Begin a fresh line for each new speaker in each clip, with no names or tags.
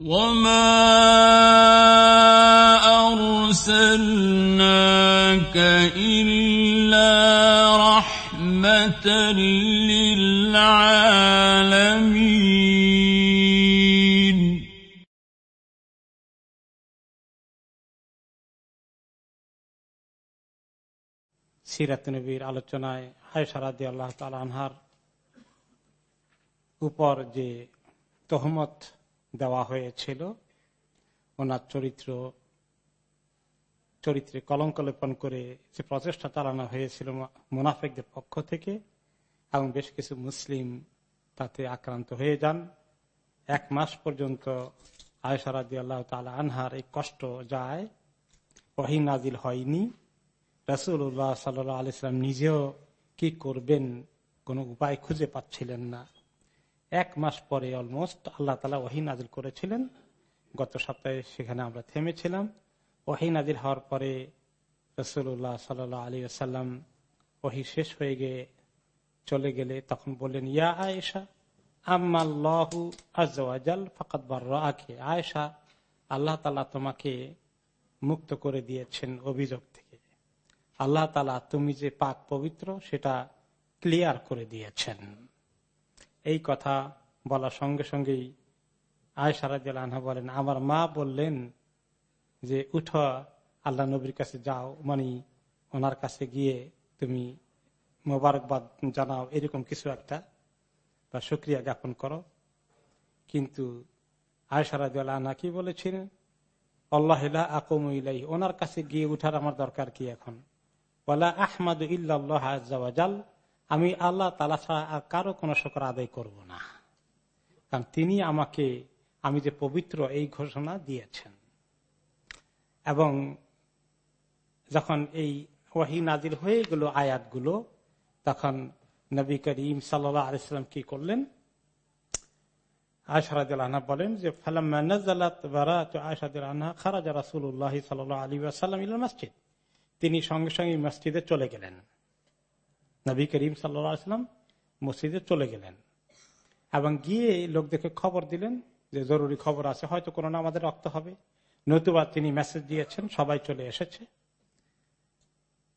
وما أرسلناك إلا رحمة للعالمين
সিরাত নবীর আলোচনায় হায়সারাদি আল্লাহ আনহার উপর যে তহমত দেওয়া হয়েছিল। ওনার চরিত্র, চরিত্রে কলঙ্ক লেপন করে যে প্রচেষ্টা চালানো হয়েছিল মুনাফেকদের পক্ষ থেকে, এবং বেশ কিছু মুসলিম তাতে আক্রান্ত হয়ে যান। এক মাস পর্যন্ত আয়সারাদি আল্লাহ তালা আনহার এই কষ্ট যায়। ওহি নাজিল হয়নি। রাসুল্লাহ সাল্লাহ আলিয়াল্লাম নিজেও কি করবেন কোন উপায় খুঁজে পাচ্ছিলেন না। এক মাস পরে অলমোস্ট আল্লাহ তালা ওহি নাজিল করেছিলেন। গত সপ্তাহে সেখানে আমরা থেমেছিলাম। ওহি নাজিল হওয়ার পরে রসুল্লাহ সাল আলী আসাল্লাম ওহি শেষ হয়ে গিয়ে চলে গেলে তখন বললেন, ইয়া আয়েশা আল্লাহ তালা তোমাকে মুক্ত করে দিয়েছেন অভিযোগ থেকে। আল্লাহ তালা তুমি যে পাক পবিত্র, সেটা ক্লিয়ার করে দিয়েছেন। এই কথা বলার সঙ্গে সঙ্গেই আয়সারাদ আনহা বলেন, আমার মা বললেন যে, উঠ, আল্লাহ নবীর কাছে যাও মানে ওনার কাছে গিয়ে তুমি মোবারকবাদ জানাও, এরকম কিছু একটা বা সুক্রিয়া জ্ঞাপন করো। কিন্তু আয়সারাদ আনহা কি বলেছিলেন আল্লাহ আকমুলাই ওনার কাছে গিয়ে উঠার আমার দরকার কি এখন? বলা আহমাদ ইল্লাহ আমি আল্লাহ তালা ছাড়া আর কারও কোন শকর আদায় করব না। কারণ তিনি আমাকে, আমি যে পবিত্র এই ঘোষণা দিয়েছেন। এবং যখন এই ওয়াহি নাজির হয়ে গেল আয়াতগুলো, তখন নবী করিম সাল্লা আলাইসালাম কি করলেন? আয়সারাদ বলেন যে তিনি সঙ্গে সঙ্গে মসজিদে চলে গেলেন। নবী করিম সাল্লাম মসজিদে চলে গেলেন। এবং গিয়ে লোকদেরকে খবর দিলেন যে জরুরি খবর আছে, হয়তো কোনো না আমাদের রক্ত হবে। নতুবা তিনি মেসেজ দিয়েছেন, সবাই চলে এসেছে।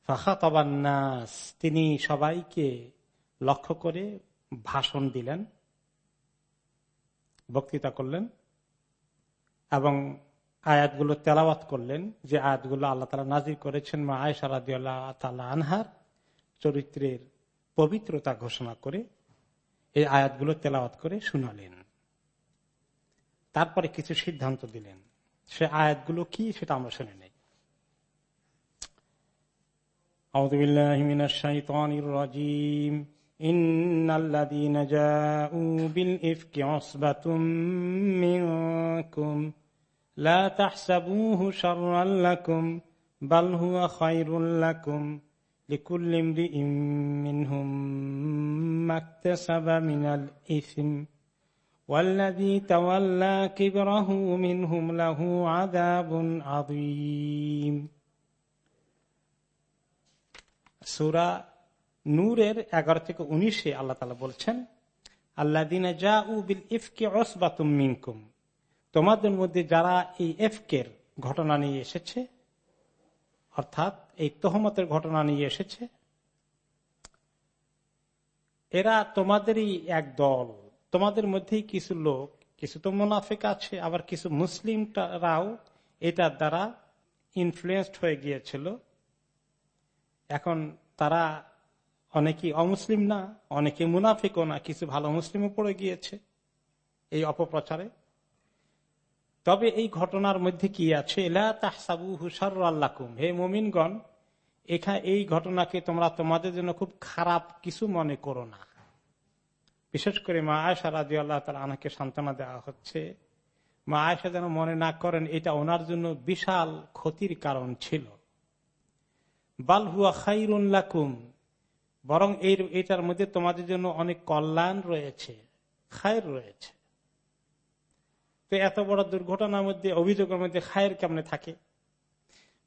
ফাখাতাবান্নাস, তিনি সবাইকে লক্ষ্য করে ভাষণ দিলেন, বক্তৃতা করলেন এবং আয়াতগুলো তেলাওয়াত করলেন যে আয়াতগুলো আল্লাহ তালা নাজির করেছেন মা আয়সারাদি আল্লাহ আনহার। চরিত্রের পবিত্রতা ঘোষণা করে এই আয়াতগুলো তেলাওয়াত করে শুনালেন তারপরে কিছু সিদ্ধান্ত দিলেন সে আয়াতগুলো কি সেটা আমরা শুনে নেই أعوذ بالله من الشيطان الرجيم إن الذين جاءوا بالإفك عصبة منكم لا تحسبوه شرا لكم بل هو خير لكم لكل امرئ منهم ما اكتسب من الإثم والذي تولى كبره منهم له عذاب عظيم সুরা নূরের এগারো থেকে উনিশে আল্লাহ তালা বলছেন আল্লাহ দিনা যা উবিল ইফকে অসবাতুম মিনকুম তোমাদের মধ্যে যারা এই এফকের ঘটনা নিয়ে এসেছে অর্থাৎ এই তহমতের ঘটনা নিয়ে এসেছে। এরা তোমাদেরই এক দল, তোমাদের মধ্যেই কিছু লোক, কিছু তো মুনাফিক আছে, আবার কিছু মুসলিমরাও এটার দ্বারা ইনফ্লুয়েসড হয়ে গিয়েছিল। এখন তারা অনেকে অমুসলিম না, অনেকে মুনাফিকও না, কিছু ভালো মুসলিমও পড়ে গিয়েছে এই অপপ্রচারে। তবে এই ঘটনার মধ্যে কি আছে? হে মোমিনগণ এখানে এই ঘটনাকে তোমরা তোমাদের জন্য খুব খারাপ কিছু মনে করো না। বিশেষ করে মা আয়সা রাজি আল্লাহ তালা আনাকে সান্ত্বনা দেওয়া হচ্ছে, মা আয়সা যেন মনে না করেন এটা ওনার জন্য বিশাল ক্ষতির কারণ ছিল। বালহুয়া খাইরুল্লাকুম বরং এই এটার মধ্যে তোমাদের জন্য অনেক কল্যাণ রয়েছে, খায়ের রয়েছে। তো এত বড় দুর্ঘটনার মধ্যে, অভিযোগের মধ্যে খায়ের কেমনে থাকে?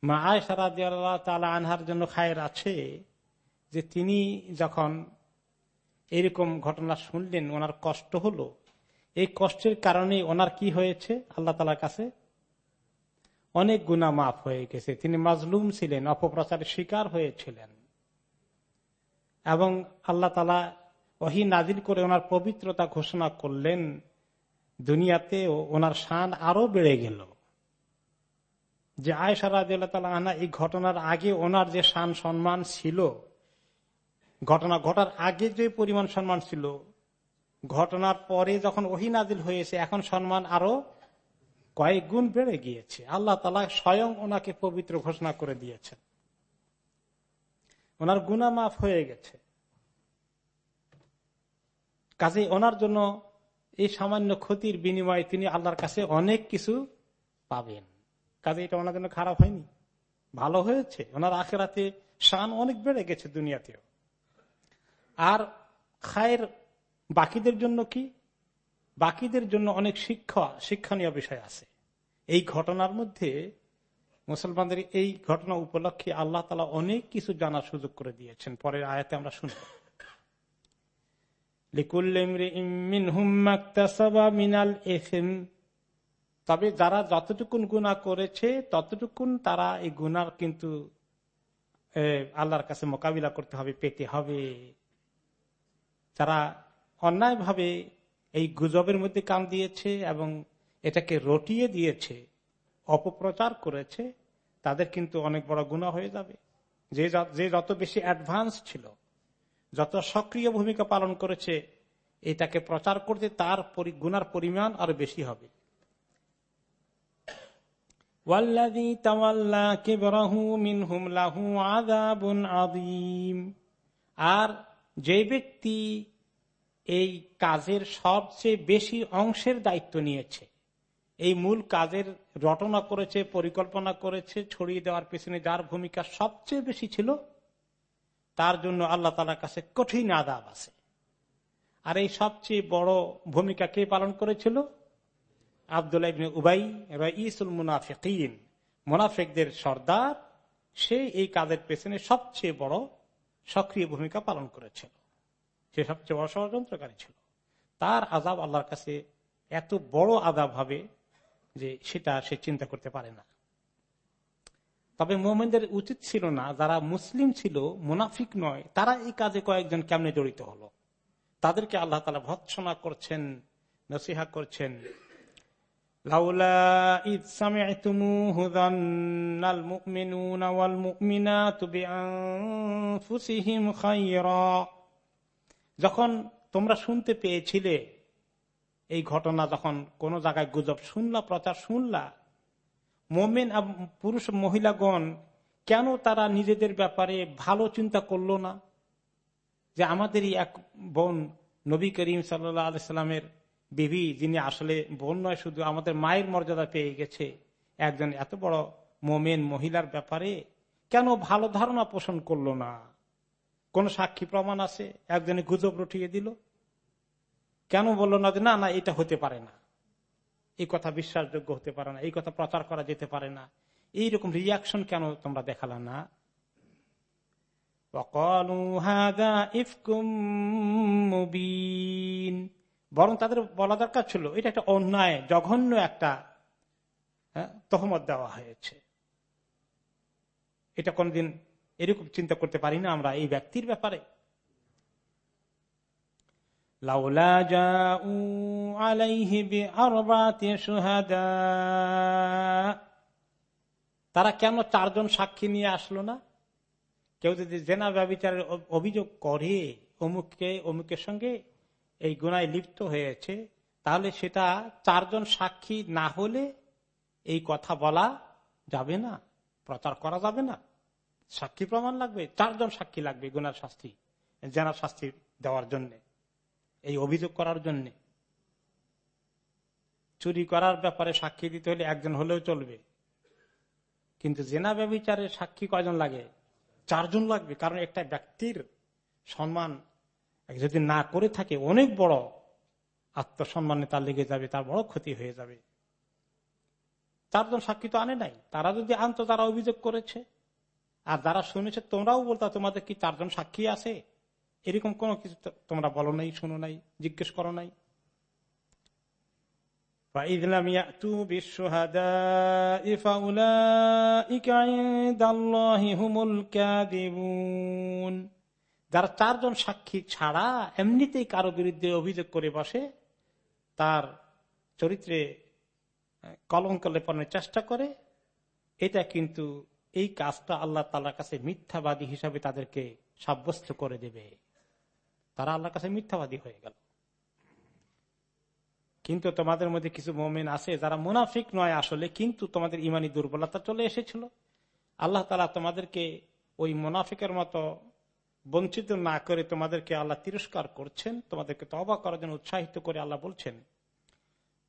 মা আয়সা রাজি আল্লাহ তালা আনহার জন্য খায়ের আছে যে তিনি যখন এরকম ঘটনা শুনলেন, ওনার কষ্ট হলো। এই কষ্টের কারণে ওনার কি হয়েছে? আল্লাহ তালার কাছে অনেক গুণা মাফ হয়ে গেছে। তিনি মাজলুম ছিলেন, অপপ্রচারের শিকার হয়েছিলেন। এবং আল্লাহ তালা ওহি নাজিল করে ওনার পবিত্রতা ঘোষণা করলেন দুনিয়াতে ওনার শান আরও বেড়ে গেল। যে আয়সা আনা এই ঘটনার আগে ওনার যে শান সম্মান ছিল, ঘটনা ঘটার আগে যে পরিমাণ সম্মান ছিল, ঘটনার পরে যখন ওহি নাজিল হয়েছে, এখন সম্মান আরও কয়েক গুণ বেড়ে গিয়েছে। আল্লাহ তালা স্বয়ং ওনাকে পবিত্র ঘোষণা করে দিয়েছেন। ওনার গুনা মাফ হয়ে গেছে। কাজে ওনার জন্য এই সামান্য ক্ষতির বিনিময়ে তিনি আল্লাহর কাছে অনেক কিছু পাবেন। কাজে এটা ওনার জন্য খারাপ হয়নি। ভালো হয়েছে। ওনার আখেরাতে শান অনেক বেড়ে গেছে দুনিয়াতেও। আর খায়ের বাকিদের জন্য কি? বাকিদের জন্য অনেক শিক্ষা, শিক্ষণীয় বিষয় আছে। এই ঘটনার মধ্যে মুসলমানদের এই ঘটনা উপলক্ষে আল্লাহ তালা অনেক কিছু জানার সুযোগ করে দিয়েছেন। পরের আয়াতে আমরা শুনব। মিনাল তবে যারা যতটুকুন গুণা করেছে, ততটুকুন তারা এই গুনার কিন্তু আল্লাহর কাছে মোকাবিলা করতে হবে, পেতে হবে। যারা অন্যায়ভাবে এই গুজবের মধ্যে কান দিয়েছে এবং এটাকে রটিয়ে দিয়েছে, অপপ্রচার করেছে, তাদের কিন্তু অনেক বড় গুণা হয়ে যাবে। যে যত বেশি অ্যাডভান্স ছিল যত সক্রিয় ভূমিকা পালন করেছে, এটাকে প্রচার করতে তার গুনার পরিমাণ আরও বেশি হবে। আর যে ব্যক্তি এই কাজের সবচেয়ে বেশি অংশের দায়িত্ব নিয়েছে, এই মূল কাজের রটনা করেছে, পরিকল্পনা করেছে, ছড়িয়ে দেওয়ার পেছনে যার ভূমিকা সবচেয়ে বেশি ছিল তার জন্য আল্লাহ তালার কাছে কঠিন আদাব আছে। আর এই সবচেয়ে বড় ভূমিকা কে পালন করেছিল? আবদুল্লাহ উবাই ইসুল মুনাফিকিন। মুনাফিকদের সর্দার, সে এই কাজের পেছনে সবচেয়ে বড় সক্রিয় ভূমিকা পালন করেছিল। সে সবচেয়ে বড় ষড়যন্ত্রকারী ছিল। তার আজাব আল্লাহর কাছে এত বড় আজাব হবে যে সেটা সে চিন্তা করতে পারে না। তবে মোমেনদের উচিত ছিল না, যারা মুসলিম ছিল, মুনাফিক নয়, তারা এই কাজে কয়েকজন কেমনে জড়িত হলো? তাদেরকে আল্লাহ তালা ভৎসনা করছেন, নসিহা করছেন। যখন তোমরা শুনতে পেয়েছিলে এই ঘটনা, যখন কোন জায়গায় গুজব শুনলা, প্রচার শুনলা মোমেন পুরুষ মহিলাগণ, কেন তারা নিজেদের ব্যাপারে ভালো চিন্তা করল না? যে আমাদেরই এক বোন নবী করিম সাল্লামের বিবি, যিনি আসলে বোন নয়, শুধু আমাদের মায়ের মর্যাদা পেয়ে গেছে। একজন এত বড় মোমেন মহিলার ব্যাপারে কেন ভালো ধারণা পোষণ করল না? কোন সাক্ষী প্রমাণ আছে? একজনে গুজব রটিয়ে দিল। কেন বলল না যে, না না, এটা হতে পারে না এই কথা বিশ্বাসযোগ্য হতে পারে না এই কথা প্রচার করা যেতে পারে না। এইরকম রিয়াকশন কেন তোমরা দেখালা না? বরং তাদের বলা দরকার ছিল এটা একটা অন্যায় জঘন্য একটা হ্যাঁ, তহমত দেওয়া হয়েছে। এটা কোনদিন এরকম চিন্তা করতে পারি না আমরা এই ব্যক্তির ব্যাপারে। তারা কেন চারজন সাক্ষী নিয়ে আসলো না? কেউ যদি জেনা ব্যবচারের অভিযোগ করে অমুককে, অমুকের সঙ্গে এই গুনায় লিপ্ত হয়েছে, তাহলে সেটা চারজন সাক্ষী না হলে এই কথা বলা যাবে না, প্রচার করা যাবে না। সাক্ষী প্রমাণ লাগবে, চারজন সাক্ষী লাগবে গুনার শাস্তি, জেনার শাস্তি দেওয়ার জন্য। এই অভিযোগ করার জন্য। চুরি করার ব্যাপারে সাক্ষী দিতে হলে একজন হলেও চলবে। কিন্তু জেনা ব্যবচারের সাক্ষী কয়জন লাগে? চারজন লাগবে, কারণ একটা ব্যক্তির সম্মান যদি না করে থাকে, অনেক বড় আত্মসম্মানে তার লেগে যাবে, তার বড় ক্ষতি হয়ে যাবে। চারজন সাক্ষী তো আনে নাই। তারা যদি আনতো, তারা অভিযোগ করেছে। আর যারা শুনেছে, তোমরাও বলতো, তোমাদের কি চারজন সাক্ষী আছে? এরকম কোনো কিছু তোমরা বলো নাই, শুনো নাই, জিজ্ঞেস করো নাই। যারা চারজন সাক্ষী ছাড়া এমনিতেই কারও বিরুদ্ধে অভিযোগ করে বসে, তার চরিত্রে কলঙ্ক লেপনের চেষ্টা করে, এটা কিন্তু এই কাজটা আল্লাহ তালার কাছে মিথ্যাবাদী হিসাবে তাদেরকে সাব্যস্ত করে দেবে। তারা আল্লাহর কাছে মিথ্যাবাদী হয়ে গেল। কিন্তু তোমাদের মধ্যে কিছু মোমেন আছে যারা মুনাফিক নয় আসলে, কিন্তু তোমাদের ইমানি দুর্বলতা চলে এসেছিল। আল্লাহ তালা তোমাদেরকে ওই মুনাফিকের মতো বঞ্চিত না করে তোমাদেরকে আল্লাহ তিরস্কার করছেন। তোমাদেরকে তবা করার জন্য উৎসাহিত করে আল্লাহ বলছেন,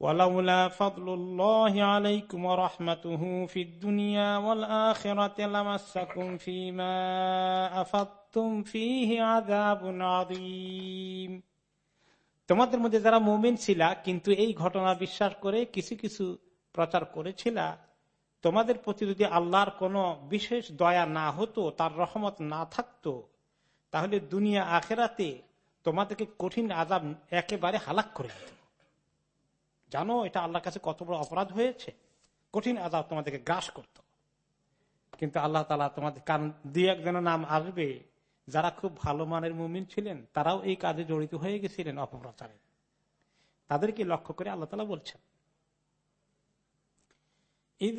ওয়ালাউলা তোমাদের মধ্যে যারা মুমিন ছিলা, কিন্তু এই ঘটনা বিশ্বাস করে কিছু কিছু প্রচার করেছিলা, তোমাদের প্রতি যদি আল্লাহর কোনো বিশেষ দয়া না হতো, তার রহমত না থাকতো, তাহলে দুনিয়া আখেরাতে তোমাদেরকে কঠিন আজাব একেবারে হালাক করে দিত। জানো, এটা আল্লাহর কাছে কত বড় অপরাধ হয়েছে? কঠিন আজাব তোমাদেরকে গ্রাস করত। কিন্তু আল্লাহ তালা তোমাদের, কারণ দুই একজনের নাম আসবে যারা খুব ভালো মানের মুমিন ছিলেন, তারাও এই কাজে জড়িত হয়ে গেছিলেন অপপ্রচারে। তাদেরকে লক্ষ্য করে আল্লাহ তালা বলছেন এই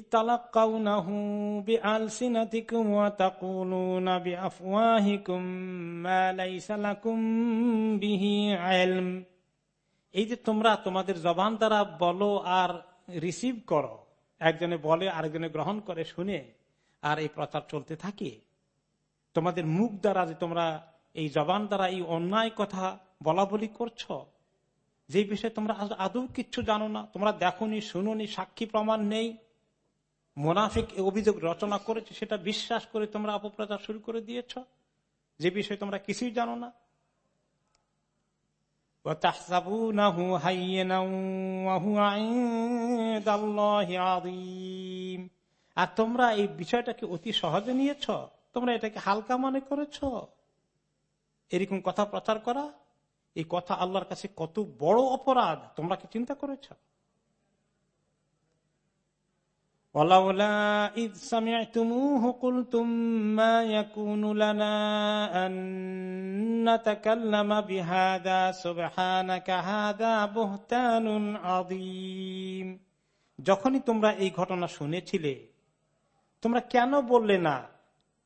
যে তোমরা তোমাদের জবান দ্বারা বলো আর রিসিভ করো, একজনে বলে আরেকজনে গ্রহণ করে শুনে, আর এই প্রচার চলতে থাকে। তোমাদের মুখ দ্বারা যে তোমরা এই জবান দ্বারা এই অন্যায় কথা বলা বলি করছ, যে বিষয়ে তোমরা আদৌ কিচ্ছু জানো না, তোমরা দেখনি, শুনোনি, সাক্ষী প্রমাণ নেই। মোনাফিক অভিযোগ রচনা করেছে, সেটা বিশ্বাস করে তোমরা অপপ্রচার শুরু করে দিয়েছ, যে বিষয়ে তোমরা কিছুই জানো না। আর তোমরা এই বিষয়টাকে অতি সহজে নিয়েছ? তোমরা এটাকে হালকা মনে করেছ? এরকম কথা প্রচার করা? এই কথা আল্লাহর কাছে কত বড় অপরাধ, তোমরা কি চিন্তা করেছ? যখনই তোমরা এই ঘটনা শুনেছিলে, তোমরা কেন বললে না?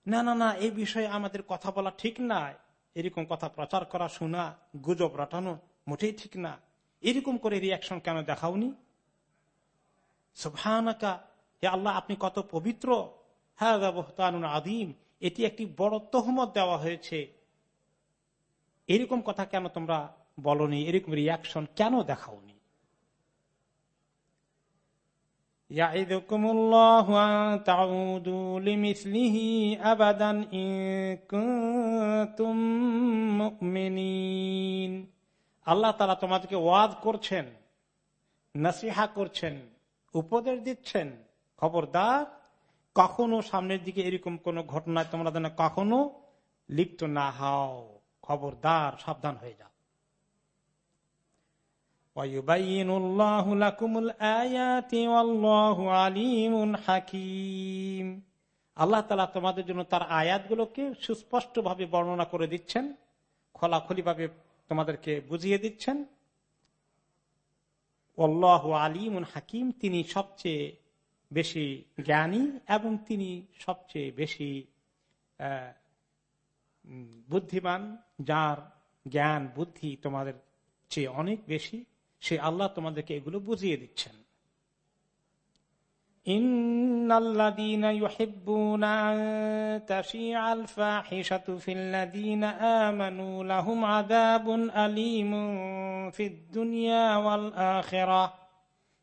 না না না এই বিষয়ে আমাদের কথা বলা ঠিক না। এরকম কথা প্রচার করা, শোনা, গুজব রটানো মোটেই ঠিক না। এরকম করে রিয়াকশন কেন দেখাওনি? সুভানাকা হে আল্লাহ, আপনি কত পবিত্র। হ্যাঁ আদিম এটি একটি বড় তহমত দেওয়া হয়েছে। এরকম কথা কেন তোমরা বলনি? এরকম রিয়াকশন কেন দেখাওনি? আল্লাহ তারা তোমাদেরকে ওয়াজ করছেন, নসিহা করছেন, উপদেশ দিচ্ছেন। খবরদার, কখনো সামনের দিকে এরকম কোন ঘটনায় তোমরা যেন কখনো লিপ্ত না হও। খবরদার, সাবধান হয়ে যাও। আল্লাহ তালা তোমাদের জন্য তার আয়াতগুলোকে সুস্পষ্ট ভাবে বর্ণনা করে দিচ্ছেন খোলাখলি ভাবে তোমাদেরকে বুঝিয়ে দিচ্ছেন। আল্লাহ আলিমুন হাকিম, তিনি সবচেয়ে বেশি জ্ঞানী এবং তিনি সবচেয়ে বেশি বুদ্ধিমান, যার জ্ঞান, বুদ্ধি তোমাদের চেয়ে অনেক বেশি। সে আল্লাহ তোমাদেরকে এগুলো বুঝিয়ে দিচ্ছেন।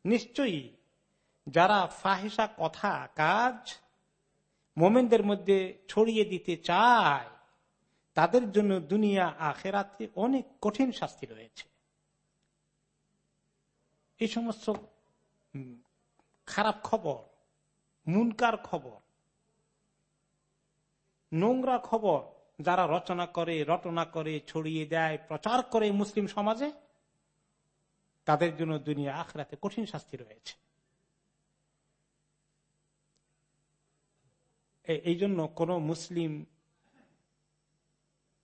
নিশ্চয়ই যারা ফাহেসা কথা, কাজ মোমেনদের মধ্যে ছড়িয়ে দিতে চায়, তাদের জন্য দুনিয়া, আখেরাতে অনেক কঠিন শাস্তি রয়েছে। এই সমস্ত খারাপ খবর, মুনকার খবর, নোংরা খবর যারা রচনা করে, রটনা করে, ছড়িয়ে দেয়, প্রচার করে মুসলিম সমাজে, তাদের জন্য দুনিয়া আখরাতে কঠিন শাস্তি রয়েছে। এই জন্য কোন মুসলিম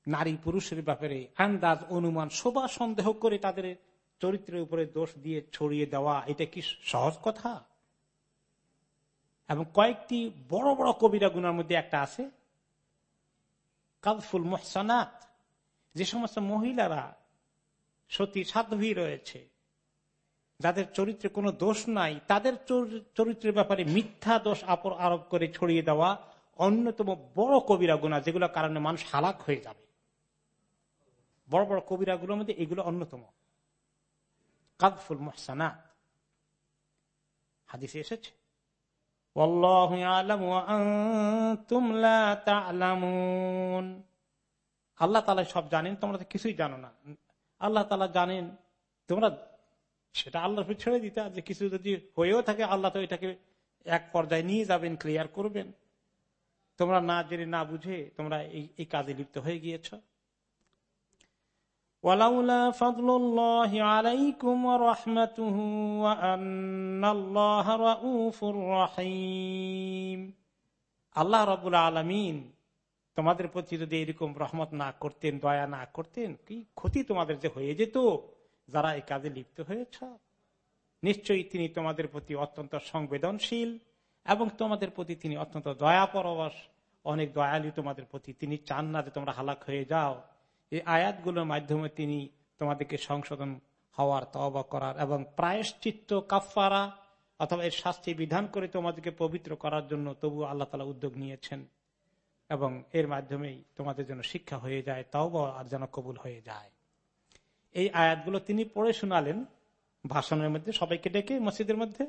নারী পুরুষের ব্যাপারে আন্দাজ, অনুমান, শোভা সন্দেহ করে তাদের চরিত্রের উপরে দোষ দিয়ে ছড়িয়ে দেওয়া, এটা কি সহজ কথা? এবং কয়েকটি বড় বড় কবিরা গুনার মধ্যে একটা আছে কালফুল মোহসানাত। যে সমস্ত মহিলারা সতী সাধ্বী রয়েছে, যাদের চরিত্রে কোনো দোষ নাই, তাদের চরিত্রের ব্যাপারে মিথ্যা দোষ আপর, আরোপ করে ছড়িয়ে দেওয়া অন্যতম বড় কবিরা গুণা যেগুলোর কারণে মানুষ হালাক হয়ে যাবে। বড় বড় কবিরাগুলোর মধ্যে এগুলো অন্যতম। কাদফুল মহসানাত হাদিসে এসেছে আল্লাহ তালা সব জানেন, তোমরা তো কিছুই জানো না। আল্লাহ তালা জানেন, তোমরা সেটা আল্লাহ ছেড়ে দিতে যে কিছু যদি হয়েও থাকে, আল্লাহ তো এটাকে এক পর্যায়ে নিয়ে যাবেন ক্লিয়ার করবেন। তোমরা না জেনে, না বুঝে তোমরা এই কাজে লিপ্ত হয়ে গিয়েছ। ولولا فضل الله عليكم ورحمته وأن الله رؤوف رحيم আল্লাহ রবুল আলমিন তোমাদের প্রতি যদি এরকম রহমত না করতেন দয়া না করতেন কি ক্ষতি তোমাদের যে হয়ে যেত যারা এই কাজে লিপ্ত হয়েছ নিশ্চয়ই তিনি তোমাদের প্রতি অত্যন্ত সংবেদনশীল এবং তোমাদের প্রতি তিনি অত্যন্ত দয়া পরবশ অনেক দয়ালু তোমাদের প্রতি তিনি চান না যে তোমরা হালাক হয়ে যাও এই আয়াতগুলোর মাধ্যমে তিনি তোমাদেরকে সংশোধন হওয়ার তবা করার এবং প্রায়শ্চিত্ত কাফারা অথবা এর শাস্তি বিধান করে তোমাদেরকে পবিত্র করার জন্য তবু আল্লাহ তালা উদ্যোগ নিয়েছেন এবং এর মাধ্যমেই তোমাদের জন্য শিক্ষা হয়ে যায় তাও আর যেন কবুল হয়ে যায়। এই আয়াতগুলো তিনি পড়ে শোনালেন ভাষণের মধ্যে, সবাইকে ডেকে মসজিদের মধ্যে।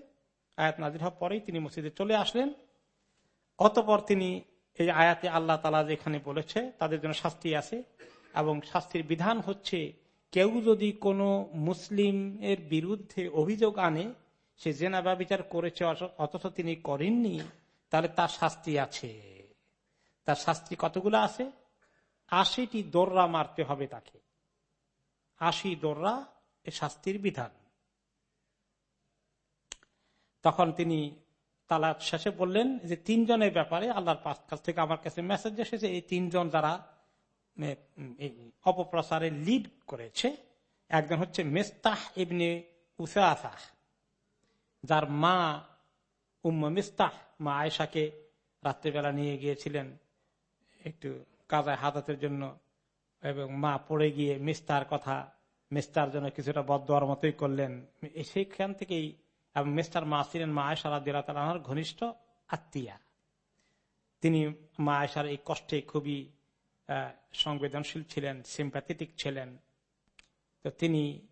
আয়াত নাজির হওয়ার পরেই তিনি মসজিদে চলে আসলেন। অতপর তিনি এই আয়াতে আল্লাহ তালা যেখানে বলেছে, তাদের জন্য শাস্তি আছে। এবং শাস্তির বিধান হচ্ছে, কেউ যদি কোনো মুসলিম এর বিরুদ্ধে অভিযোগ আনে, সে জেনা বিচার করেছে অথচ তিনি করেননি, তাহলে তার শাস্তি আছে। তার শাস্তি কতগুলো আছে? আশিটি দোররা মারতে হবে তাকে। আশি দোররা এ শাস্তির বিধান। তখন তিনি তালা শেষে বললেন যে, তিনজনের ব্যাপারে আল্লাহর কাছ থেকে আমার কাছে মেসেজ এসেছে, এই তিনজন যারা অপপ্রচারে লিড করেছে। একজন হচ্ছে মেস্তাহ ইবনে উসাফাহ যার মা উম্ম মিস্তাহ, মা আয়সাকে রাত্রিবেলা নিয়ে গিয়েছিলেন একটু কাজায় হাতাতের জন্য, এবং মা পড়ে গিয়ে মিস্তার কথা, মিস্তার জন্য কিছুটা বদার মতোই করলেন। সেইখান থেকেই, এবং মিস্টার মা ছিলেন মা আয়সারা দিলাতার ঘনিষ্ঠ আত্মীয়া। তিনি মা আয়সার এই কষ্টে খুবই সংবেদনশীল ছিলেন সিম্প্যাথেটিক ছিলেন। তো তিনি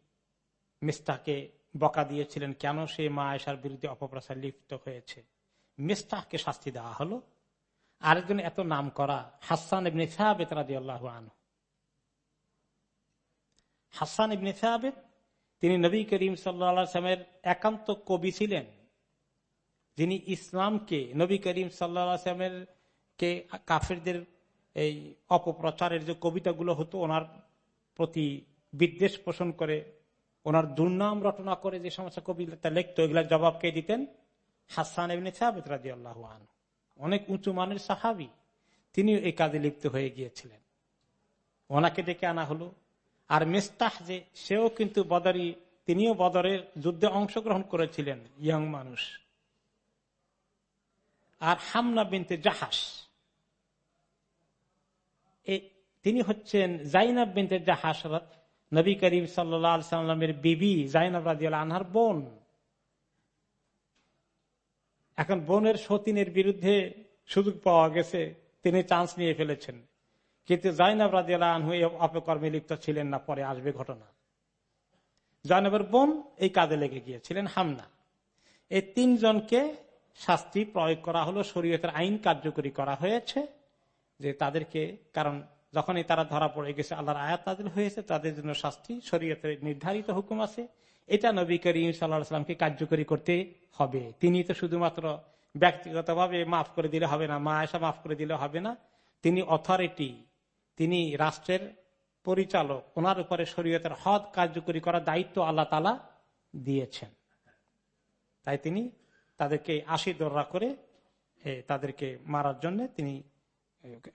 মিস্তাকে বকা দিয়েছিলেন, কেন সে মা আয়সার বিরুদ্ধে অপপ্রচার লিপ্ত হয়েছে? মিস্তাহকে শাস্তি দেওয়া হলো। আরেকজন এত নাম করা, হাসান ইবনে সাহাবেদ রাজি আল্লাহ আনু হাসান ইবনে সাহাবেদ তিনি নবী করিম সাল্লামের একান্ত কবি ছিলেন। যিনি ইসলামকে, নবী করিম সাল্লামের কে কাফেরদের এই অপপ্রচারের যে কবিতাগুলো হতো, ওনার প্রতি বিদ্বেষ পোষণ করে, ওনার দুর্নাম রটনা করে যে সমস্ত কবিতা লিখত, এগুলার জবাব কে দিতেন? হাসান এমনি সাহাবেদ রাজি আল্লাহ অনেক উঁচু মানের সাহাবি তিনি এই কাজে লিপ্ত হয়ে গিয়েছিলেন। ওনাকে ডেকে আনা হলো। আর মেস্তাহ যে, সেও কিন্তু বদরি, তিনিও বদরের যুদ্ধে অংশগ্রহণ করেছিলেন, ইয়ং মানুষ। আর হামনা বিনতে জাহাস তিনি হচ্ছেন জাইনাব বিনতে জাহাস নবী করিম সাল্লামের বিবি জাইনাব রাজি আনহার বোন। এখন বোনের সতীনের বিরুদ্ধে সুযোগ পাওয়া গেছে, তিনি চান্স নিয়ে ফেলেছেন। কিন্তু জাইনাব রাজিয়াল আনহু অপকর্মে লিপ্ত ছিলেন না, পরে আসবে ঘটনা। জয়নবের বোন এই কাজে লেগে গিয়েছিলেন, হামনা। এই তিনজনকে শাস্তি প্রয়োগ করা হলো, শরীয়তের আইন কার্যকরী করা হয়েছে, যে তাদেরকে, কারণ যখনই তারা ধরা পড়ে গেছে, আল্লাহর আয়াত তাদের হয়েছে, তাদের জন্য শাস্তি, শরীয়তের নির্ধারিত হুকুম আছে। এটা নবী করিম সাল্লাহামকে কার্যকরী করতে হবে। তিনি তো শুধুমাত্র ব্যক্তিগতভাবে মাফ করে দিলে হবে না, মা আয়সা মাফ করে দিলে হবে না। তিনি অথরিটি তিনি রাষ্ট্রের পরিচালক, ওনার উপরে শরীয়তের হদ কার্যকরী করার দায়িত্ব আল্লাহ তালা দিয়েছেন। তাই তিনি তাদেরকে আশি দররা করে তাদেরকে মারার জন্য তিনি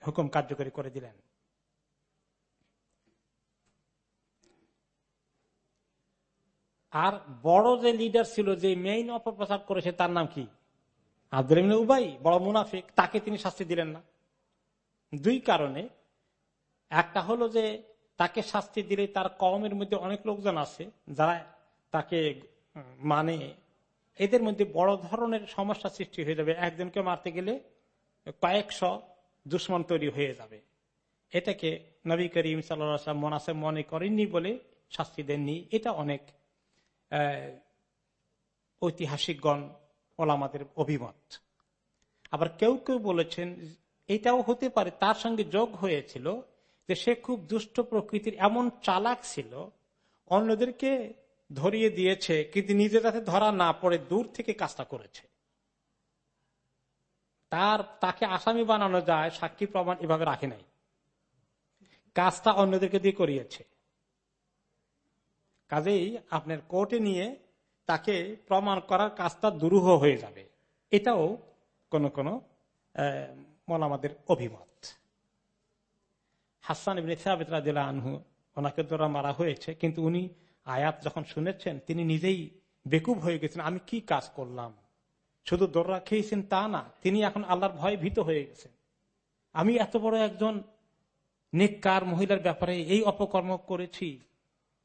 হুকুম কার্যকরী করে দিলেন। আর বড় যে লিডার ছিল, যে মেইন অপপ্রচার করেছে, তার নাম কি? আব্দুল উবাই, বড় মুনাফিক, তাকে তিনি শাস্তি দিলেন না। দুই কারণে। একটা হলো যে, তাকে শাস্তি দিলে তার কমের মধ্যে অনেক লোকজন আছে, যারা তাকে মানে এদের মধ্যে বড় ধরনের সমস্যা সৃষ্টি হয়ে যাবে। একজনকে মারতে গেলে কয়েকশ দুশ্মন তৈরি হয়ে যাবে। এটাকে নবী করিম সাল্লাম মনাসে মনে করেননি বলে শাস্তি দেননি। এটা অনেক ঐতিহাসিকগণ, ওলামাদের অভিমত। আবার কেউ কেউ বলেছেন, এটাও হতে পারে, তার সঙ্গে যোগ হয়েছিল যে সে খুব দুষ্ট প্রকৃতির এমন চালাক ছিল, অন্যদেরকে ধরিয়ে দিয়েছে, কিন্তু নিজে যাতে ধরা না পড়ে দূর থেকে কাজটা করেছে। তার, তাকে আসামি বানানো যায়, সাক্ষী প্রমাণ এভাবে রাখে নাই। কাজটা অন্যদেরকে দিয়ে করিয়েছে। কাজেই আপনার কোর্টে নিয়ে তাকে প্রমাণ করার কাজটা দুরূহ হয়ে যাবে। এটাও কোন কোন মলামাদের অভিমত। হাসান আনহু ওনাকে দ্বারা মারা হয়েছে, কিন্তু উনি আয়াত যখন শুনেছেন, তিনি নিজেই বেকুব হয়ে গেছেন, আমি কি কাজ করলাম? শুধু দোররা খেয়েছেন তা না, তিনি এখন আল্লাহর ভয়ে ভীত হয়ে গেছেন। আমি এত বড় একজন নেককার মহিলার ব্যাপারে এই অপকর্ম করেছি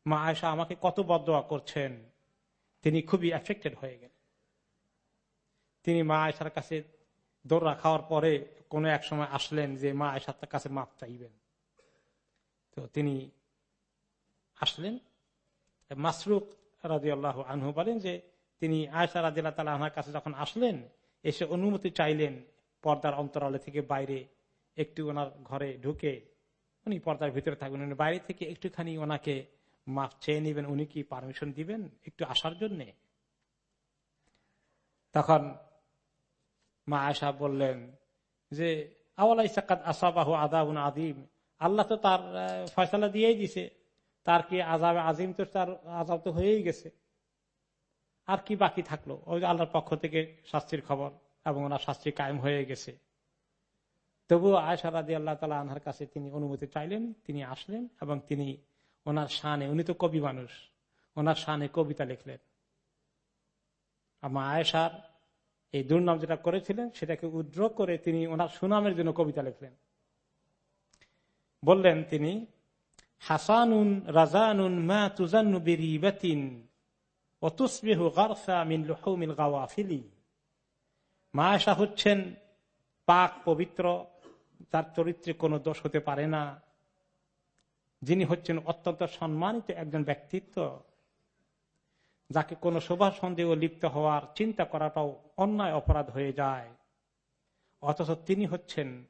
মা আয়সা আমাকে কত বদয়া করছেন। তিনি খুবই এফেক্টেড হয়ে গেলেন। তিনি মা আয়সার কাছে দৌড়া খাওয়ার পরে কোনো এক সময় আসলেন যে, মা আয়সার কাছে মাপ চাইবেন। তো তিনি আসলেন। মাসরুক রাজি আল্লাহ আনহু বলেন যে, তিনি আয়সা রাজিল্লা তালা আনার কাছে যখন আসলেন, এসে অনুমতি চাইলেন পর্দার অন্তরালে থেকে বাইরে একটু ওনার ঘরে ঢুকে। উনি পর্দার ভিতরে থাকবেন। বাইরে থেকে একটুখানি ওনাকে মাফ চেয়ে নেবেন, উনি কি পারমিশন দিবেন একটু আসার জন্যে? তখন মা আয়সা বললেন যে আওয়ালাই সাকাত আদিম আল্লাহ তো তার ফয়সলা দিয়েই দিছে। তার কি আজাব আজিম তো তার আজাব তো হয়েই গেছে। আর কি বাকি থাকল? ওই আল্লাহর পক্ষ থেকে শাস্তির খবর এবং ওনার শাস্তি কায়েম হয়ে গেছে। তবুও আয়সা রাজি আল্লাহ তালা আনহার কাছে তিনি অনুমতি চাইলেন, তিনি আসলেন এবং তিনি ওনার শানে, উনি তো কবি মানুষ, ওনার শানে কবিতা লিখলেন। আমার আয়েশার এই দুর্নাম যেটা করেছিলেন, সেটাকে উদ্র করে তিনি ওনার সুনামের জন্য কবিতা লিখলেন। বললেন তিনি, হাসানুন রাজানুন মা তুজান্নু বেরিবাতিন অতুসবিহু গারসা মিন লুহমিল মা আয়সা হচ্ছেন পাক পবিত্র, তার চরিত্রে কোনো দোষ হতে পারে না। যিনি হচ্ছেন অত্যন্ত সম্মানিত একজন ব্যক্তিত্ব, যাকে কোনো শোভা সন্দেহ লিপ্ত হওয়ার চিন্তা করাটাও অন্যায় অপরাধ হয়ে যায়। অথচ তিনি হচ্ছেন,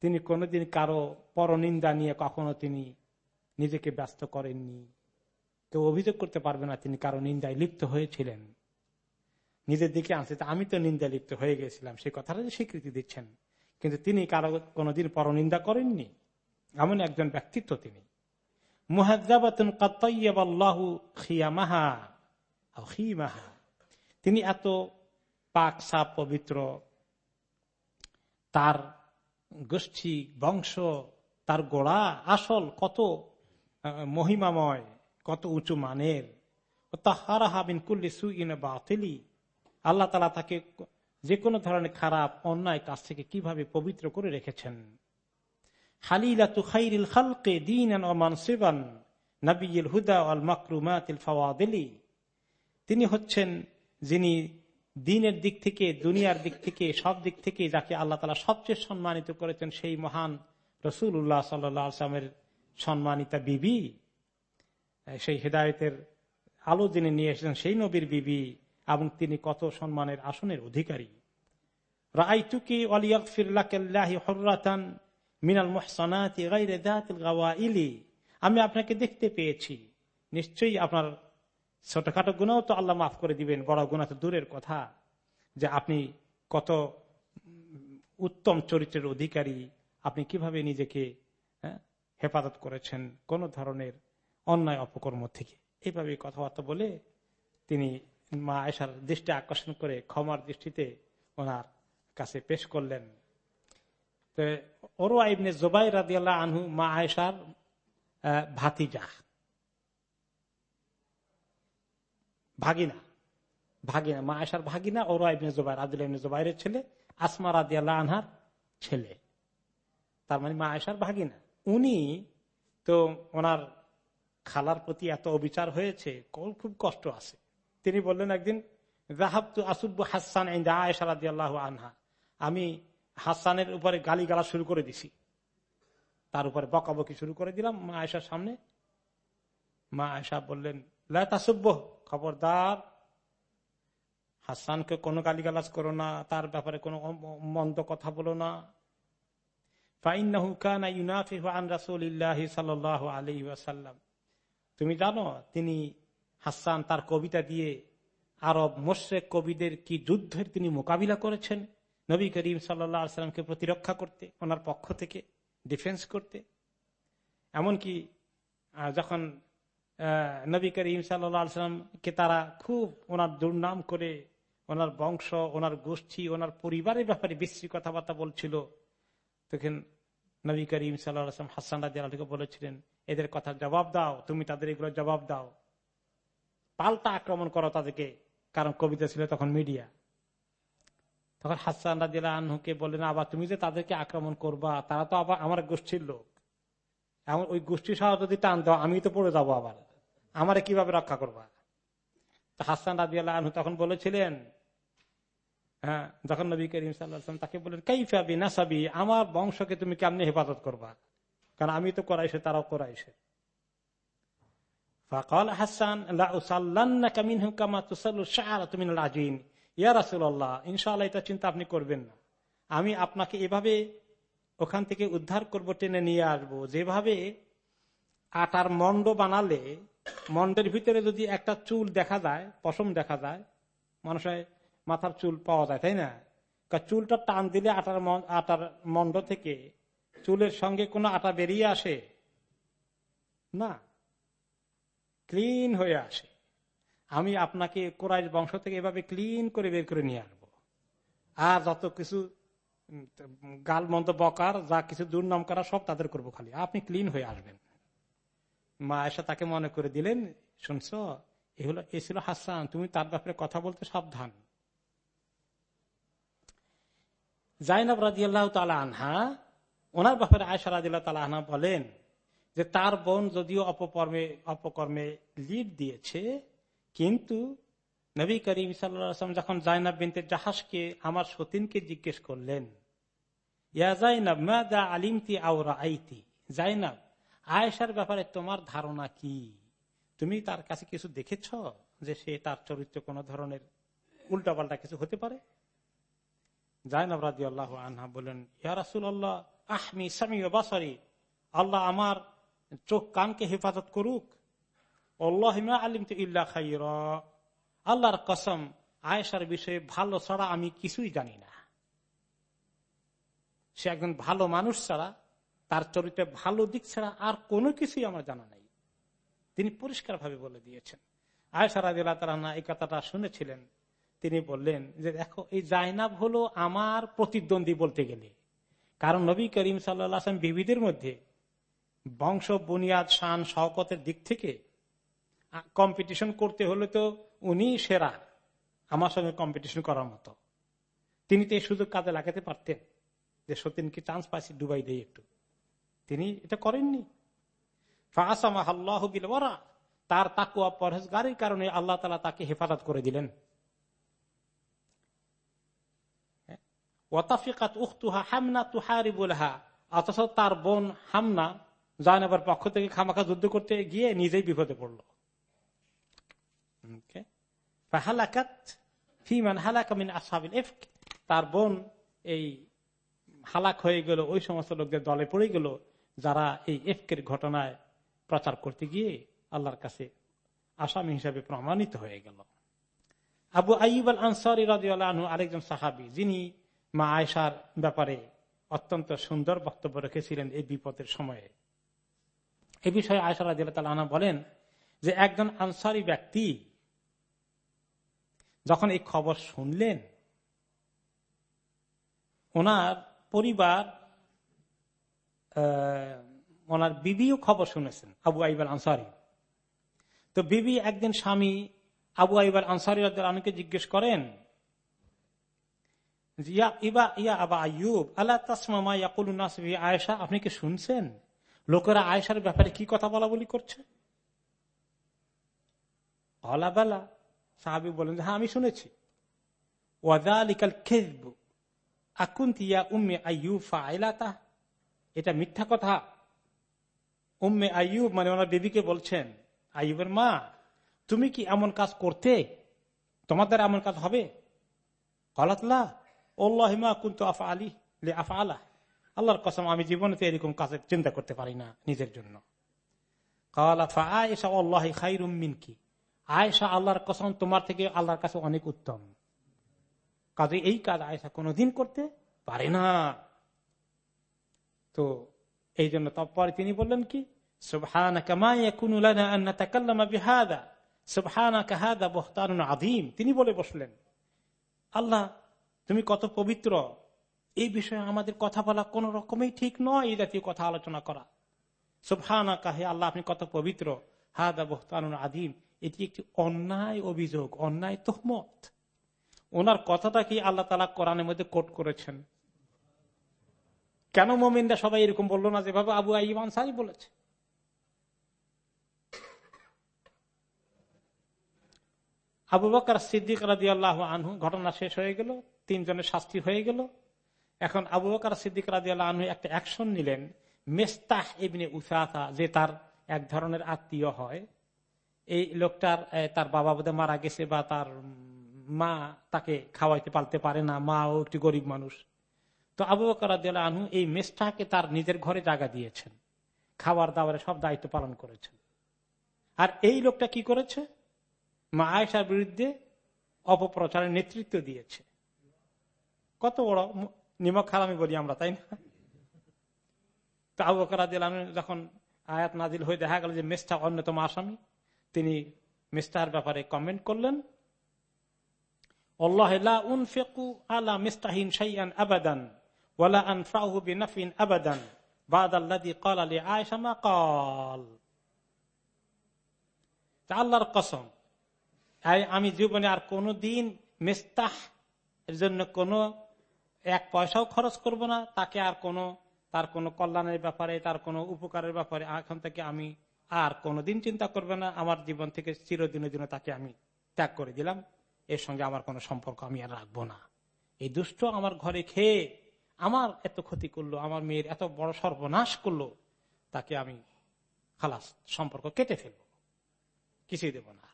তিনি কোনোদিন কারও পরনিন্দা নিয়ে কখনো তিনি নিজেকে ব্যস্ত করেননি। কেউ অভিযোগ করতে পারবে না তিনি কারও নিন্দায় লিপ্ত হয়েছিলেন। নিজের দিকে আনছে আমি তো নিন্দায় লিপ্ত হয়ে গেছিলাম, সেই কথাটা স্বীকৃতি দিচ্ছেন। কিন্তু তিনি কারও কোনোদিন পরনিন্দা করেননি। এমন একজন ব্যক্তিত্ব তিনি। তিনি এত পাক, সাপ, পবিত্র, তার গোষ্ঠী, বংশ, তার গোড়া আসল কত মহিমাময়, কত উঁচু মানের। কুল্লি আল্লাহ তালা তাকে যে কোনো ধরনের খারাপ, অন্যায় কাজ থেকে কীভাবে পবিত্র করে রেখেছেন? তিনি হচ্ছেন যিনি দিনের দিক থেকে, দুনিয়ার দিক থেকে, সব দিক থেকে যাকে আল্লাহ তালা সবচেয়ে সম্মানিত করেছেন, সেই মহান রসুল উল্লাহ সাল্লামের সম্মানিতা বিবি। সেই হেদায়তের আলো যিনি নিয়ে এসেছেন, সেই নবীর বিবি এবং তিনি কত সম্মানের আসনের অধিকারী। রাইতুকি অলিয়াফিরাহি হর্রাতান মিনাল মোহসানাতি ইলি আমি আপনাকে দেখতে পেয়েছি। নিশ্চয়ই আপনার ছোটখাটো গুণাও তো আল্লাহ মাফ করে দিবেন বড় গুণা তো দূরের কথা যে আপনি কত উত্তম চরিত্রের অধিকারী আপনি কীভাবে নিজেকে হ্যাঁ, হেফাজত করেছেন কোন ধরনের অন্যায় অপকর্ম থেকে। এইভাবে কথাবার্তা বলে তিনি মা আয়সার দৃষ্টি আকর্ষণ করে ক্ষমার দৃষ্টিতে ওনার কাছে পেশ করলেন। ওরো আইবনে জোবাই রাদিয়াল্লাহ আনহু, মা আয়সার ভাতিজা। ভাগিনা। ভাগিনা, মা আয়সার ভাগিনা ওরো আইবনে জোবাইর আব্দুল ইবনে ছেলে, আসমা রাদিয়াল্লাহ আনহার ছেলে। তার মানে মা আয়সার ভাগিনা। উনি তো ওনার খালার প্রতি এত অবিচার হয়েছে খুব কষ্ট আছে। তিনি বললেন একদিন রাহাবতু আসুব্বু হাসান আল্লাহ আনহা। আমি হাসানের উপরে গালি গালা শুরু করে দিছি। তার উপরে বকাবকি শুরু করে দিলাম। মা আয়সার সামনে। মা আয়সা বললেন লাসব্য খবরদার। হাসানকে কোনো গালিগালাজ করো না, তার ব্যাপারে কোনো মন্দ কথা বলো না। তুমি জানো, তিনি হাসান তার কবিতা দিয়ে আরব মোশেক কবিদের কি যুদ্ধের তিনি মোকাবিলা করেছেন? নবী করিম সাল্লা সাল্লামকে প্রতিরক্ষা করতে, ওনার পক্ষ থেকে ডিফেন্স করতে। এমনকি যখন নবী করিম সাল্লামকে তারা খুব ওনার দুর্নাম করে, ওনার বংশ, ওনার গোষ্ঠী, ওনার পরিবারের ব্যাপারে বিশ্রী কথাবার্তা বলছিল, তখন নবী করিম সাল্লাম হাসান রাজিয়ালকে বলেছিলেন, এদের কথার জবাব দাও, তুমি তাদের এগুলো জবাব দাও। পাল্টা আক্রমণ করো তাদেরকে, কারণ কবিতা ছিল তখন মিডিয়া। তখন হাসান রাজিয়া আনহুকে বললেন, আবার তুমি যে তাদেরকে আক্রমণ করবা, তারা তো আবার আমার গোষ্ঠীর লোক। এমন ওই গোষ্ঠী সহ যদি টান দাও, আমি তো পড়ে যাব আবার। আমারে কীভাবে রক্ষা করবা? হাসান রাজিয়াল আনহু তখন বলেছিলেন হ্যাঁ যখন নবী করিম সাল্লাম তাকে বললেন কাইফাবি নাসাবি আমার বংশকে তুমি কেমনি হেফাজত করবা? কারণ আমি তো করাইছে তারাও করাইছে ফকাল হাসান ইনশাল্লাহ এটা চিন্তা আপনি করবেন না। আমি আপনাকে এভাবে ওখান থেকে উদ্ধার করব, টেনে নিয়ে আসব। যেভাবে আটার মন্ড বানালে, মন্ডের ভিতরে যদি একটা চুল দেখা যায়, পশম দেখা যায় মানুষের মাথার চুল পাওয়া যায়, তাই না? চুলটা টান দিলে আটার আটার মন্ড থেকে চুলের সঙ্গে কোনো আটা বেরিয়ে আসে? না। ক্লিন হয়ে আসে। আমি আপনাকে কোরআশ বংশ থেকে এভাবে ক্লিন করে বের করে নিয়ে আসব। আর যত কিছু গাল মন্দ বকার, যা কিছু দুর্নাম করা, সব তাদের করব খালি। আপনি ক্লিন হয়ে আসবেন। মা এসে তাকে মনে করে দিলেন, শুনছ? এ হলো, এ ছিল হাসান, তুমি তার ব্যাপারে কথা বলতে সাবধান। জাইনাব রাজি আল্লাহ তালা আনহা, ওনার ব্যাপারে আয়সা রাজি তালা আনহা বলেন যে, তার বোন যদিও অপকর্মে অপকর্মে লিড দিয়েছে কিন্তু নবী করিম সাল্লাম যখন জাইনাব বিনতে জাহাজকে আমার সতীনকে জিজ্ঞেস করলেন, ইয়া জাইনাব দা আলিমতি আওরা আইতি জাইনাব, আয়েশার ব্যাপারে তোমার ধারণা কি? তুমি তার কাছে কিছু দেখেছ যে সে তার চরিত্র কোন ধরনের উল্টাপাল্টা কিছু হতে পারে? জাইনাব রাজি আল্লাহ আনহা বলেন ইয়ারাসুল আল্লাহ আহমি সামি বাসারি, আল্লাহ আমার চোখ কানকে হেফাজত করুক আলিম তো ইল্লা খাইর আল্লাহর কসম, আয়েশার বিষয়ে ভালো ছাড়া আমি কিছুই জানি না। সে একজন ভালো মানুষ ছাড়া, তার চরিত্রে ভালো দিক ছাড়া আর কোনো কিছুই আমার জানা নাই। তিনি পরিষ্কার ভাবে বলে দিয়েছেন। আয়সা রাজিল্লাহ তালা এই কথাটা শুনেছিলেন। তিনি বললেন যে, দেখো, এই জাইনাব হলো আমার প্রতিদ্বন্দ্বী বলতে গেলে। কারণ নবী করিম সাল্লাম বিবিদের মধ্যে বংশ, বুনিয়াদ, শান, শওকতের দিক থেকে কম্পিটিশন করতে হলে তো উনি সেরা, আমার সঙ্গে কম্পিটিশন করার মতো। তিনি তো এই সুযোগ কাজে লাগাতে পারতেন। যে সতীনকে চান্স পাইছি, ডুবাই দেয় একটু। তিনি এটা করেননি। তার তাকুয়া পরহেজগারের কারণে আল্লাহ তালা তাকে হেফাজত করে দিলেন। হামনা তার বোন হামনা জায়নাবার পক্ষ থেকে খামাখা যুদ্ধ করতে গিয়ে নিজেই বিপদে পড়ল। তার বোন এই হালাক হয়ে গেল, ওই সমস্ত লোকদের দলে পড়ে গেল, যারা এই এফকের ঘটনায় প্রচার করতে গিয়ে আল্লাহর কাছে আসামি হিসাবে প্রমাণিত হয়ে গেল। আবু আইব আল আনসারি রাজু আরেকজন সাহাবি, যিনি মা আয়সার ব্যাপারে অত্যন্ত সুন্দর বক্তব্য রেখেছিলেন এই বিপদের সময়ে। এ বিষয়ে আয়সা রাজিয়াল বলেন যে, একজন আনসারি ব্যক্তি যখন এই খবর শুনলেন, ওনার পরিবার ওনার বিবিও খবর শুনেছেন, আবু আইবাল আনসারি তো বিবি একদিন স্বামী আবু আইবাল আনসারি আমাকে জিজ্ঞেস করেন আপনি কি শুনছেন? লোকেরা আয়েশার ব্যাপারে কি কথা বলা বলি করছে বেলা। সাহাবি বলেন হ্যাঁ আমি শুনেছি। খেজব আকুন্তিয়া উম্মে এটা মিথ্যা কথা। উম্মে আইয়ুব মানে ওনার বেবিকে বলছেন, আইয়ুবের মা, তুমি কি এমন কাজ করতে? তোমাদের এমন কাজ হবে? কলাতলা ওল্লাহিমা কুন্তু আফা আলী লে আফা আলা আল্লাহর কসম, আমি জীবনে এরকম কাজের চিন্তা করতে পারি না নিজের জন্য। কালাফা আয়েশা আল্লাহ খাইরুম মিনকি। আয়েশা আল্লাহর কসম, তোমার থেকে আল্লাহর কাছে অনেক উত্তম। কাজে এই কাজ আয়েশা কোনোদিন করতে পারে না। তো এই জন্য তারপরে তিনি বললেন কি তিনি বলে বসলেন, আল্লাহ, তুমি কত পবিত্র। এই বিষয়ে আমাদের কথা বলা কোন রকমই ঠিক নয় এই জাতীয় কথা আলোচনা করা। সুবহানা কাহে আল্লাহ, আপনি কত পবিত্র। হাদা বহতানুন আদিম এটি একটি অন্যায় অভিযোগ, অন্যায় তোহমত। ওনার কথাটা কি আল্লাহ তালা কোরআনের মধ্যে কোট করেছেন। কেন মোমিনরা সবাই এরকম বলল না যেভাবে আবু আইব আনসারি বলেছে? আবু বকর সিদ্দিক রাজি আল্লাহ আনহু, ঘটনা শেষ হয়ে গেল, তিনজনের শাস্তি হয়ে গেল। এখন আবু বকর সিদ্দিক রাজি আল্লাহ আনহু একটা অ্যাকশন নিলেন। মেস্তাহ এমনি উসাথা, যে তার এক ধরনের আত্মীয় হয় এই লোকটার তার বাবা বোধ মারা গেছে বা তার মা তাকে খাওয়াইতে পালতে পারে না, মা ও একটি গরিব মানুষ। তো আবু বকর আনহু এই মেস্টাকে তার নিজের ঘরে জায়গা দিয়েছেন। খাবার দাবারে সব দায়িত্ব পালন করেছেন। আর এই লোকটা কি করেছে? মা আয়সার বিরুদ্ধে অপপ্রচারের নেতৃত্ব দিয়েছে। কত বড় নিমক খারামি বলি আমরা, তাই না? তো আবু বকর যখন আয়াত নাজিল হয়ে দেখা গেল যে মেস্টা অন্যতম আসামি তিনি মিস্তার ব্যাপারে কমেন্ট করলেন। আল্লাহর কসম আমি জীবনে আর কোনো দিন মেস্তাহ এর জন্য কোনো এক পয়সাও খরচ করব না। তাকে আর কোনো, তার কোনো কল্যাণের ব্যাপারে, তার কোনো উপকারের ব্যাপারে এখন থেকে আমি আর কোনোদিন চিন্তা করবে না, আমার জীবন থেকে চিরদিনের জন্য তাকে আমি ত্যাগ করে দিলাম। এর সঙ্গে আমার কোনো সম্পর্ক আমি আর রাখব না। এই দুষ্ট আমার ঘরে খেয়ে আমার এত ক্ষতি করল, আমার মেয়ের এত বড় সর্বনাশ করল, তাকে আমি খালাস সম্পর্ক কেটে ফেলব। কিছুই দেব না।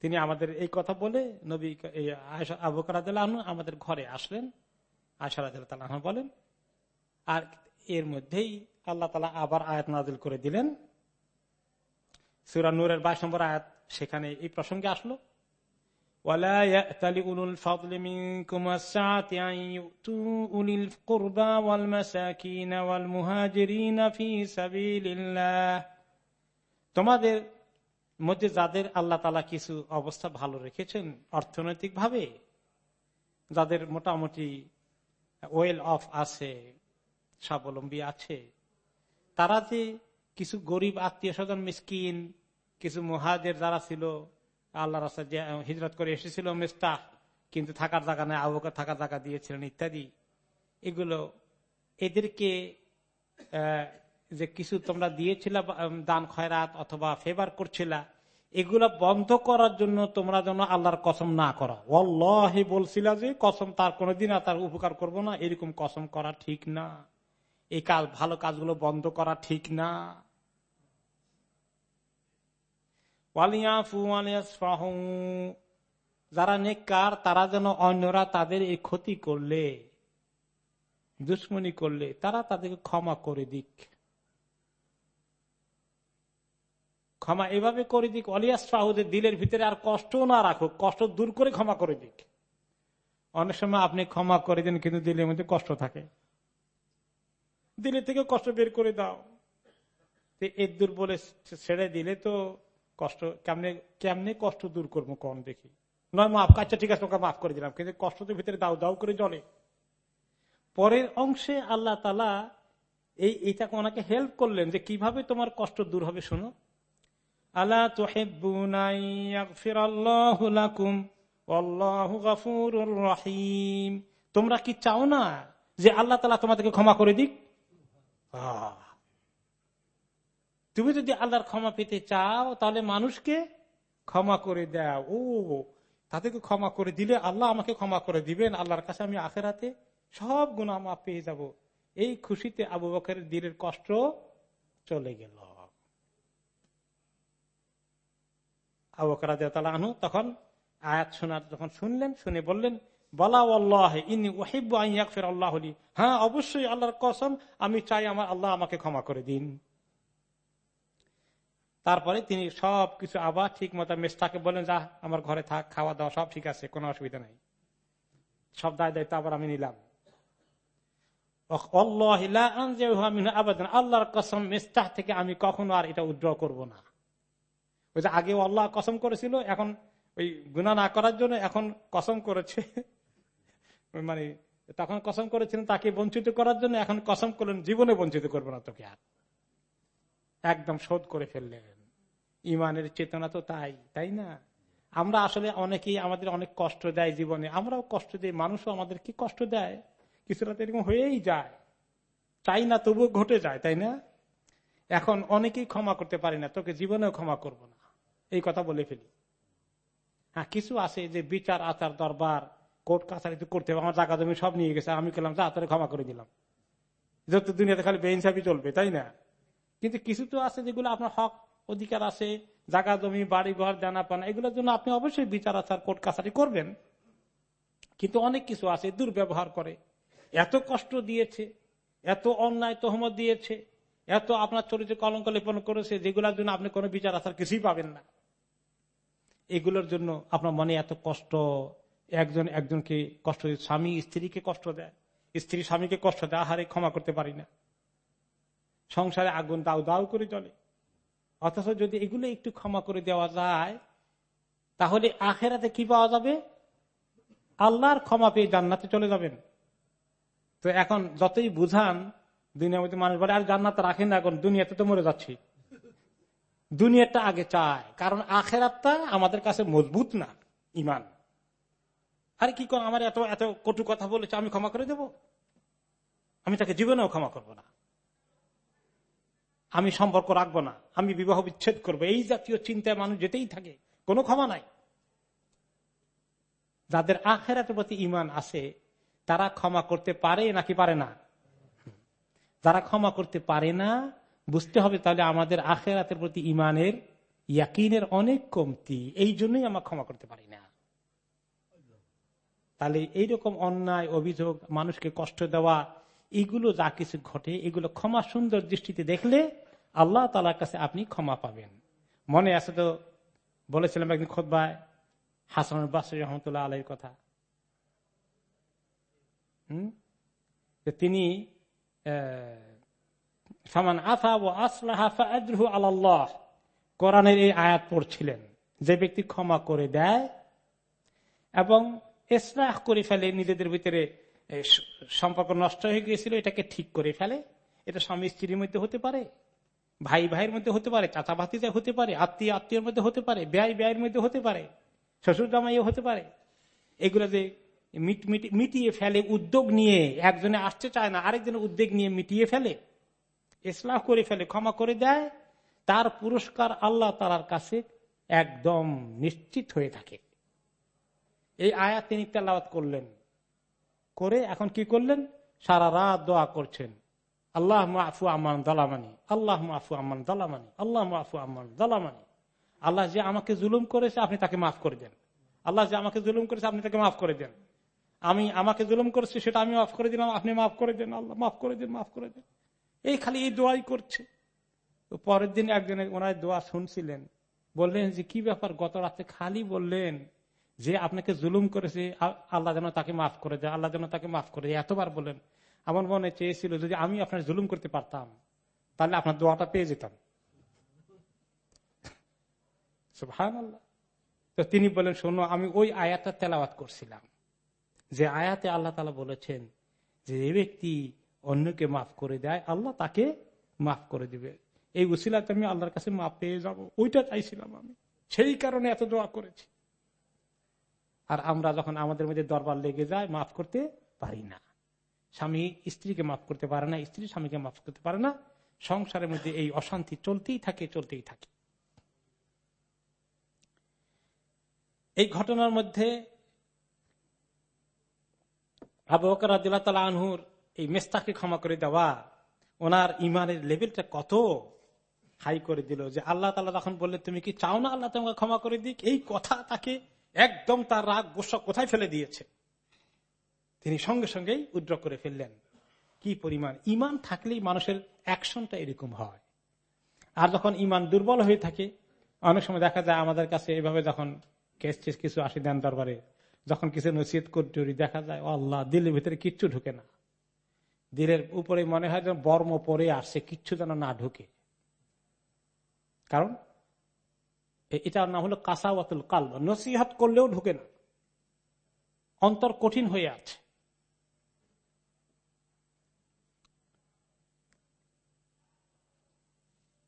তিনি আমাদের এই কথা বলে নবী আবু আবুকার আমাদের ঘরে আসলেন। আশারাদ বলেন, আর এর মধ্যেই আল্লাহ তালা আবার আয়াত নাজিল করে দিলেন। সুরা নূরের বাইশ নম্বর আয়াত, সেখানে এই প্রসঙ্গে আসলো। তোমাদের মধ্যে যাদের আল্লাহ তালা কিছু অবস্থা ভালো রেখেছেন অর্থনৈতিক ভাবে যাদের মোটামুটি ওয়েল অফ আছে স্বাবলম্বী আছে। তারা যে কিছু গরিব আত্মীয় স্বজন মিসকিন, কিছু মহাজের যারা ছিল, আল্লাহ রাস্তা হিজরত করে এসেছিল মেস্তাহ কিন্তু থাকার জায়গা নেই, আবু থাকার জায়গা দিয়েছিলেন ইত্যাদি। এগুলো এদেরকে যে কিছু তোমরা দিয়েছিল দান খয়রাত অথবা ফেভার করছিলা, এগুলো বন্ধ করার জন্য তোমরা যেন আল্লাহর কসম না করা। অল্লাহি বলছিল যে, কসম তার কোনোদিন আর তার উপকার করব না, এরকম কসম করা ঠিক না। এই কাজ, ভালো কাজগুলো বন্ধ করা ঠিক না। যারা নেককার, তারা যেন অন্যরা তাদের এই ক্ষতি করলে, দুশ্মনী করলে, তারা তাদেরকে ক্ষমা করে দিক। ক্ষমা এভাবে করে দিক অলিয়াস ফাহুদের দিলের ভিতরে আর কষ্ট না রাখুক, কষ্ট দূর করে ক্ষমা করে দিক। অনেক সময় আপনি ক্ষমা করে দেন, কিন্তু দিলের মধ্যে কষ্ট থাকে। দিলে থেকে কষ্ট বের করে দাও। এর বলে ছেড়ে দিলে তো কষ্ট, কেমনে কেমনে কষ্ট দূর করব কম দেখি? নয়, মাফ আচ্ছা ঠিক আছে ওকে মাফ করে দিলাম, কিন্তু কষ্ট তো ভিতরে দাও দাও করে জলে। পরের অংশে আল্লাহ তালা এই এইটাকে ওনাকে হেল্প করলেন যে কীভাবে তোমার কষ্ট দূর হবে শোনো। আল্লাহ রহিম। তোমরা কি চাও না যে আল্লাহ তালা তোমাদেরকে ক্ষমা করে দিক? তুমি যদি আল্লাহর ক্ষমা পেতে চাও, তাহলে মানুষকে ক্ষমা করে দাও। ও, তাদেরকে ক্ষমা করে দিলে আল্লাহ আমাকে ক্ষমা করে দিবেন। আল্লাহর কাছে আমি আখেরাতে সব গুণা মা পেয়ে যাব। এই খুশিতে আবু বকের দিনের কষ্ট চলে গেল। আবু বকর তখন আয়াত শোনার যখন শুনলেন, শুনে বললেন হ্যাঁ অবশ্যই আল্লাহর কসম, আমি চাই আমার আল্লাহ আমাকে ক্ষমা করে দিন। তারপরে তিনি সব কিছু আবার ঠিক মতো মেসটাকে বলেন যা, আমার ঘরে থাক, খাওয়া দাওয়া সব ঠিক আছে, কোনো অসুবিধা নাই। সব দায় দায়িত্ব আবার আমি নিলাম। আল্লাহর কসম মেস্তাহ থেকে আমি কখনো আর এটা উদ্র করব না। ওই যে আগে আল্লাহ কসম করেছিল, এখন ওই গুণা না করার জন্য এখন কসম করেছে। মানে তখন কসম করেছিলেন, তাকে বঞ্চিত করার জন্য এখন কসম করলেন, জীবনে বঞ্চিত করব না তোকে আর। একদম শোধ করে ফেললেন। ইমানের চেতনা তো তাই তাই না? আমরা আসলে অনেকেই আমাদের অনেক কষ্ট দেয় জীবনে। আমরাও কষ্ট দিই, মানুষও আমাদের কি কষ্ট দেয়? কিছুটা তো এরকম হয়েই যায়। চাই না তবুও ঘটে যায়, তাই না? এখন অনেকেই ক্ষমা করতে পারি না, তোকে জীবনেও ক্ষমা করব না। এই কথা বলে ফেলি। হ্যাঁ কিছু আছে যে বিচার আচার দরবার কোর্ট কাছারি তো করতে হবে, আমার জায়গা জমি সব নিয়ে গেছে, আমি যা তারা ক্ষমা করে দিলাম। যত দুনিয়াতে খালি বেইনসাফি চলবে, তাই না? কিন্তু কিছু তো আছে যেগুলো আপনার হক অধিকার আছে জাগা জমি, বাড়ি, ঘর জানা পানা এগুলোর জন্য আপনি অবশ্যই বিচার আচার কোর্ট কাছারি করবেন। কিন্তু অনেক কিছু আছে, দুর্ব্যবহার করে, এত কষ্ট দিয়েছে, এত অন্যায় তহমত দিয়েছে, এত আপনার চরিত্রে কলঙ্ক লেপন করেছে, যেগুলোর জন্য আপনি কোনো বিচার আচার কিছুই পাবেন না। এগুলোর জন্য আপনার মনে এত কষ্ট একজন, একজনকে কষ্ট স্বামী স্ত্রীকে কষ্ট দেয়। স্ত্রী স্বামীকে কষ্ট দেয়, আহারে ক্ষমা করতে পারি না। সংসারে আগুন দাউ দাউ করে চলে অথচ যদি এগুলো একটু ক্ষমা করে দেওয়া যায়, তাহলে আখেরাতে কি পাওয়া যাবে? আল্লাহর ক্ষমা পেয়ে জান্নাতে চলে যাবেন। তো এখন যতই বুঝান, দুনিয়ার মধ্যে মানুষ বলে, আর জান্নাত রাখেন না এখন, দুনিয়াতে তো মরে যাচ্ছি। দুনিয়াটা আগে চায়, কারণ আখেরাতটা আমাদের কাছে মজবুত না, ইমান। আরে কি আমার এত এত কটু কথা বলেছে, আমি ক্ষমা করে দেব? আমি তাকে জীবনেও ক্ষমা করব না। আমি সম্পর্ক রাখব না, আমি বিবাহ বিচ্ছেদ করব। এই জাতীয় চিন্তায় মানুষ যেতেই থাকে, কোনো ক্ষমা নাই। যাদের আখেরাতের প্রতি ইমান আছে, তারা ক্ষমা করতে পারে নাকি পারে না? যারা ক্ষমা করতে পারে না, বুঝতে হবে তাহলে আমাদের আখেরাতের প্রতি ইমানের ইয়াকিনের অনেক কমতি, এই জন্যই আমরা ক্ষমা করতে পারি না। তাহলে এইরকম অন্যায়, অভিযোগ, মানুষকে কষ্ট দেওয়া, এগুলো যা কিছু ঘটে, এগুলো ক্ষমা সুন্দর দৃষ্টিতে দেখলে আল্লাহ তালার কাছে আপনি ক্ষমা পাবেন। মনে আছে তো বলেছিলাম একদিন খোদ্ায় হাসান বাসরি রহমতুল্লাহ আলাইয়ের কথা। তিনি সামান আফা ও আসলাহা আল্লাহ কোরআনের এই আয়াত পড়ছিলেন। যে ব্যক্তি ক্ষমা করে দেয় এবং ইসলাহ করে ফেলে, নিজেদের ভিতরে সম্পর্ক নষ্ট হয়ে গিয়েছিল, এটাকে ঠিক করে ফেলে। এটা স্বামী স্ত্রীর মধ্যে হতে পারে, ভাই ভাইয়ের মধ্যে হতে পারে, চাচা ভাতিজা হতে পারে, আত্মীয় আত্মীয়ের মধ্যে হতে পারে, ব্যয় ব্যয়ের মধ্যে হতে পারে, শ্বশুর জামাইও হতে পারে। এগুলো যে মিটিয়ে ফেলে, উদ্যোগ নিয়ে, একজনে আসতে চায় না, আরেকজনের উদ্যোগ নিয়ে মিটিয়ে ফেলে ইসলাম করে ফেলে, ক্ষমা করে দেয়, তার পুরস্কার আল্লাহ তালার কাছে একদম নিশ্চিত হয়ে থাকে। এই আয়াত তিনি তেলাওয়াত করলেন। করে এখন কি করলেন? সারা রাত দোয়া করছেন। আল্লাহ আফু আমান দালামানি, আল্লাহ আফু আমান দালামানি, আল্লাহ আফু আমান দালামানি। আল্লাহ যে আমাকে জুলুম করেছে, আপনি তাকে মাফ করে দেন। আল্লাহ যে আমাকে জুলুম করেছে, আপনি তাকে মাফ করে দেন। আমি আমাকে জুলুম করেছি, সেটা আমি মাফ করে দিলাম, আপনি মাফ করে দেন, আল্লাহ মাফ করে দেন, মাফ করে দেন। এই খালি এই দোয়াই করছে। তো পরের দিন একজনের ওনার দোয়া শুনছিলেন। বললেন যে, কি ব্যাপার? গত রাতে খালি বললেন যে আপনাকে জুলুম করেছে আল্লাহ যেন তাকে মাফ করে দেয়, আল্লাহ যেন তাকে মাফ করে দেয়। এতবার বলেন, আমার মনে চেয়েছিল যদি আমি আপনার জুলুম করতে পারতাম, তাহলে আপনার দোয়াটা পেয়ে যেতাম। তো তিনি বলেন, শোনো, আমি ওই আয়াতটা তেলাওয়াত করছিলাম, যে আয়াতে আল্লাহ তালা বলেছেন যে এই ব্যক্তি অন্যকে মাফ করে দেয়, আল্লাহ তাকে মাফ করে দিবে। এই উসিলাতে আমি আল্লাহর কাছে মাফ পেয়ে যাব, ওইটা চাইছিলাম আমি। সেই কারণে এত দোয়া করেছি। আর আমরা যখন আমাদের মধ্যে দরবার লেগে যায়, মাফ করতে পারি না। স্বামী স্ত্রীকে মাফ করতে পারে না, স্ত্রী স্বামীকে মাফ করতে পারে না। সংসারের মধ্যে এই অশান্তি চলতেই থাকে চলতেই থাকে। এই ঘটনার মধ্যে আবু বকর আনহুর এই মেস্তাকে ক্ষমা করে দেওয়া, ওনার ইমানের লেভেলটা কত হাই করে দিল যে আল্লাহ তালা তখন বললে তুমি কি চাও না আল্লাহ তোমাকে ক্ষমা করে দিক? এই কথা তাকে একদম তার রাগ গোসা কোথায় ফেলে দিয়েছে? তিনি সঙ্গে সঙ্গেই উদ্র করে ফেললেন। কি পরিমাণ? ইমান থাকলেই মানুষের অ্যাকশনটা এরকম হয়। আর যখন ইমান দুর্বল হয়ে থাকে, অনেক সময় দেখা যায় আমাদের কাছে এভাবে যখন কেস টেস কিছু আসি দেন দরবারে, যখন কিছু নসিহত করি দেখা যায়, আল্লাহ, দিলের ভিতরে কিচ্ছু ঢুকে না। দিলের উপরে মনে হয় যেন বর্ম পরে আসছে, কিচ্ছু যেন না ঢুকে। কারণ এটার নাম হলো কাসাওয়াতুল কাল নসিহাত করলেও ঢুকে না। অন্তর কঠিন হয়ে আছে।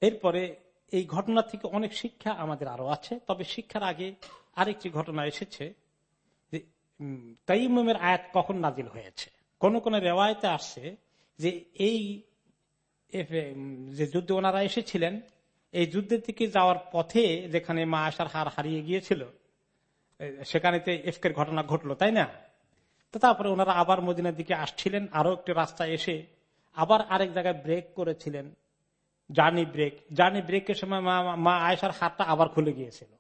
এরপরে এই ঘটনা থেকে অনেক শিক্ষা আমাদের আরও আছে। তবে শিক্ষার আগে আরেকটি ঘটনা এসেছে যে তাইমের আয়াত কখন নাজিল হয়েছে? কোন কোন রেওয়ায়তে আসছে যে এই যে যুদ্ধে ওনারা এসেছিলেন এই যুদ্ধের দিকে যাওয়ার পথে যেখানে মা আসার হার হারিয়ে গিয়েছিল সেখানে এফকের ঘটনা ঘটলো, তাই না? তো তারপরে ওনারা আবার মদিনার দিকে আসছিলেন আরও একটি রাস্তা এসে আবার আরেক জায়গায় ব্রেক করেছিলেন জার্নি ব্রেক জার্নি ব্রেকের সময় মা মা আয়সার হারটা আবার খুলে গিয়েছিল।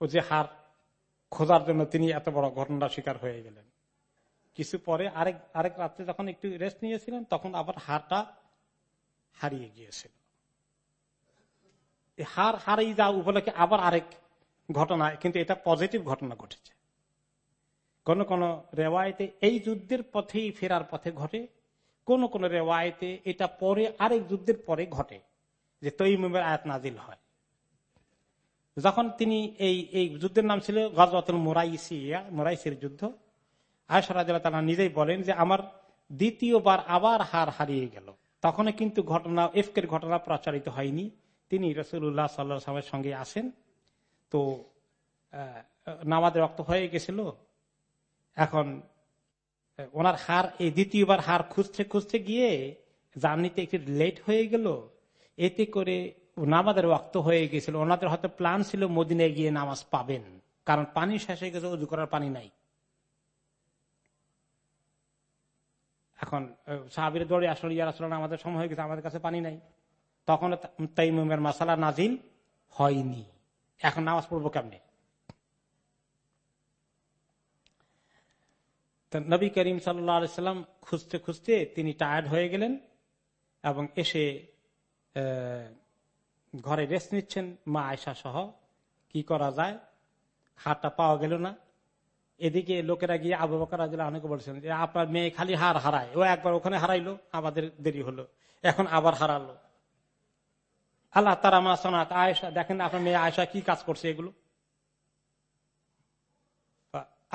ও যে হার খোঁজার জন্য তিনি এত বড় ঘটনার শিকার হয়ে গেলেন। কিছু পরে আরেক আরেক রাত্রে যখন একটু রেস্ট নিয়েছিলেন, তখন আবার হারটা হারিয়ে গিয়েছিল। হার হারিয়ে যাওয়া উপলক্ষে আবার আরেক ঘটনা, কিন্তু এটা পজিটিভ ঘটনা ঘটেছে। কোন কোন রেওয়ায়তে এই যুদ্ধের পথেই ফেরার পথে ঘটে, কোন কোন রেওয়ায়তে এটা পরে আরেক যুদ্ধের পরে ঘটে, যে তৈমের আয়াত নাজিল হয়। যখন তিনি এই এই যুদ্ধের নাম ছিল গজওয়াতুল মোরাইসিয়া, মোরাইসির যুদ্ধ আয়সরাজ নিজেই বলেন যে আমার দ্বিতীয়বার আবার হার হারিয়ে গেল। তখন কিন্তু ঘটনা, এফকের ঘটনা প্রচারিত হয়নি। তিনি রসুল্লাহ সাল্লামের সঙ্গে আসেন। তো নামাজের রক্ত হয়ে গেছিল। এখন ওনার হার, এই দ্বিতীয়বার হার খুঁজতে খুঁজতে গিয়ে জার্নিতে একটু লেট হয়ে গেল। এতে করে নামাজের রক্ত হয়ে গেছিল। ওনাদের হয়তো প্ল্যান ছিল মদিনে গিয়ে নামাজ পাবেন। কারণ পানি শেষ হয়ে গেছে, উজু করার পানি নাই। এখন সাহাবির দৌড়ে আসলে ইয়ার আসলে আমাদের সময় হয়ে গেছে, আমাদের কাছে পানি নাই। তখন তাইমের মাসালা নাজিল হয়নি। এখন নামাজ পড়ব কেমনে? নবী করিম সাল্লাম খুঁজতে খুঁজতে তিনি টায়ার্ড হয়ে গেলেন এবং এসে ঘরে রেস্ট নিচ্ছেন। মা আয়সা সহ। কি করা যায়? হারটা পাওয়া গেল না। এদিকে লোকেরা গিয়ে আবু বকর অনেকে বলছেন যে, আপনার মেয়ে খালি হার হারায়। ও একবার ওখানে হারাইলো, আমাদের দেরি হলো। এখন আবার হারালো। আল্লাহ তারা মা সোনাত আয়সা দেখেন আপনার মেয়ে আয়সা কি কাজ করছে এগুলো?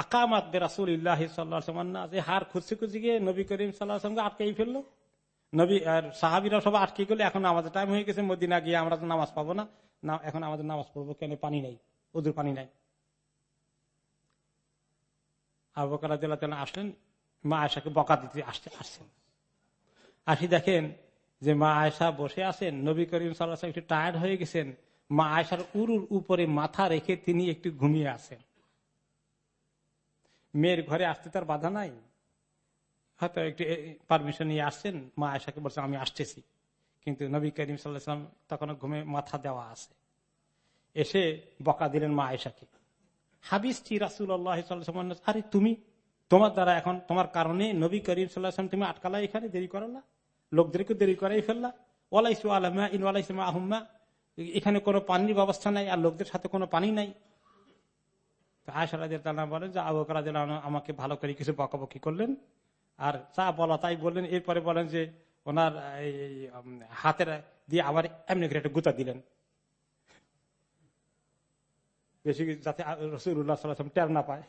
আকামাত রাসুল ইল্লাহ সাল্লাহ যে হার খুঁজছে খুঁজে গিয়ে নবী করিম সাল্লাহ আটকেই ফেলল। নবী, আর সাহাবিরা সব আটকে গেলে, এখন আমাদের টাইম হয়ে গেছে, মদিনা গিয়ে আমরা তো নামাজ পাবো না। এখন আমাদের নামাজ পড়ব কেন? পানি নাই ওদের পানি নাই। আবকার আসলেন, মা আয়সাকে বকা দিতে আসতে আসছেন। আসি দেখেন যে মা আয়সা বসে আছেন, নবী করিম সাল্লাহ একটু টায়ার্ড হয়ে গেছেন, মা আয়সার উরুর উপরে মাথা রেখে তিনি একটু ঘুমিয়ে আছেন। মেয়ের ঘরে আসতে তার বাধা নাই। হয়তো একটু পারমিশন নিয়ে আসছেন, মা আয়সাকে বলছেন, আমি আসতেছি। কিন্তু নবী করিম সাল্লাহাম তখন ঘুমে মাথা দেওয়া আছে। এসে বকা দিলেন মা আয়সাকে। হাবিস্তি রাসুল আরে তুমি, তোমার দ্বারা এখন, তোমার কারণে নবী করিম সাল্লাহাম তুমি আটকালা এখানে, দেরি করালা লোকদেরকে দেরি করাই ফেললা। ওয়ালাইসু আলমা ইন ওয়ালাইসমা আহম্মা এখানে কোনো পানির ব্যবস্থা নাই আর লোকদের সাথে কোনো পানি নাই। বলেন যে আমাকে ভালো করে কিছু বকাবকি করলেন। আর চা বলা তাই বললেন। এরপরে বলেন যে, ওনার হাতের দিয়ে আবার এমনি করে একটা গুতা দিলেন। বেশি যাতে রসুল্লাহ টের না পায়।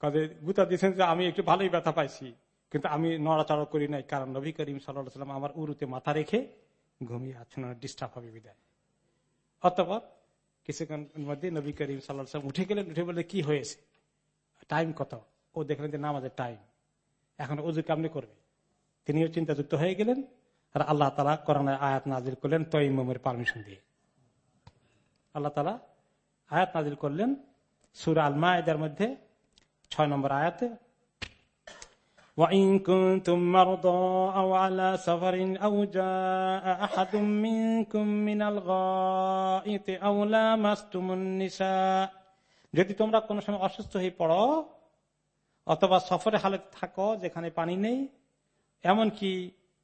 কাজে গুতা দিয়েছেন যে, আমি একটু ভালোই ব্যথা পাইছি। কিন্তু আমি নড়াচড়া করি নাই, কারণ নবী করিম সাল্লাম আমার উরুতে মাথা রেখে ঘুমিয়ে আছেন ডিস্টার্ব হবে বিদায়। অতপর কিছুক্ষণ মধ্যে নবী করিম সাল্লাম উঠে গেলেন, উঠে বলে কি হয়েছে? টাইম কত? ও দেখলেন যে নামাজের টাইম এখন উজু কেমনি করবে? তিনিও চিন্তাযুক্ত হয়ে গেলেন আর আল্লাহ তালা করোনায় আয়াত নাজির করলেন তৈমের পারমিশন দিয়ে। আল্লাহ তালা আয়াত নাজির করলেন সুর আলমা এদের মধ্যে ছয় নম্বর আয়াতে وإن كنتم مرضى أو على سفر أو جاء أحد منكم من الغائط أو لامستم النساء যদি তোমরা কোনো সময় অসুস্থ হয়ে পড়ো অথবা সফরে হালত থাকো যেখানে পানি নেই এমনকি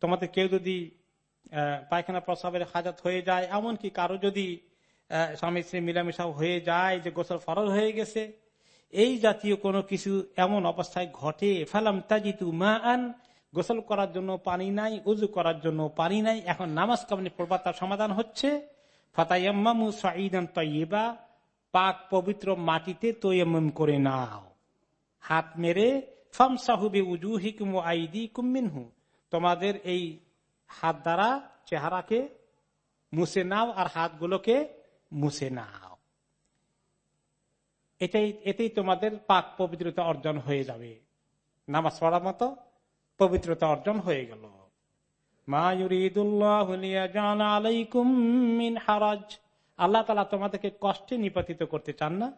তোমাদের কেউ যদি পায়খানা প্রস্রাবের হাজাত হয়ে যায় এমনকি কারো যদি স্বামী স্ত্রী মিলামিশা হয়ে যায় যে গোসল ফরজ হয়ে গেছে এই জাতীয় কোনো কিছু এমন অবস্থায় ঘটে, ফেলাম তাজিতু মা আন গোসল করার জন্য পানি নাই উজু করার জন্য পানি নাই, এখন নামাজ কামনি পড়বার তার সমাধান হচ্ছে। ফাতাইয়াম্মামু সাইদান তৈবা পাক পবিত্র মাটিতে তৈয়াম করে নাও। হাত মেরে ফামসাহুবে উজু হিকুম আইদি কুমিনহু তোমাদের এই হাত দ্বারা চেহারাকে মুছে নাও আর হাতগুলোকে মুছে নাও। এটাই, এতেই তোমাদের পাক পবিত্রতা অর্জন হয়ে যাবে। নামাজ পড়ার মতো পবিত্রতা অর্জন হয়ে গেল। আল্লাহ তালা তোমাদেরকে কষ্টে নিপাতিত করতে চান না।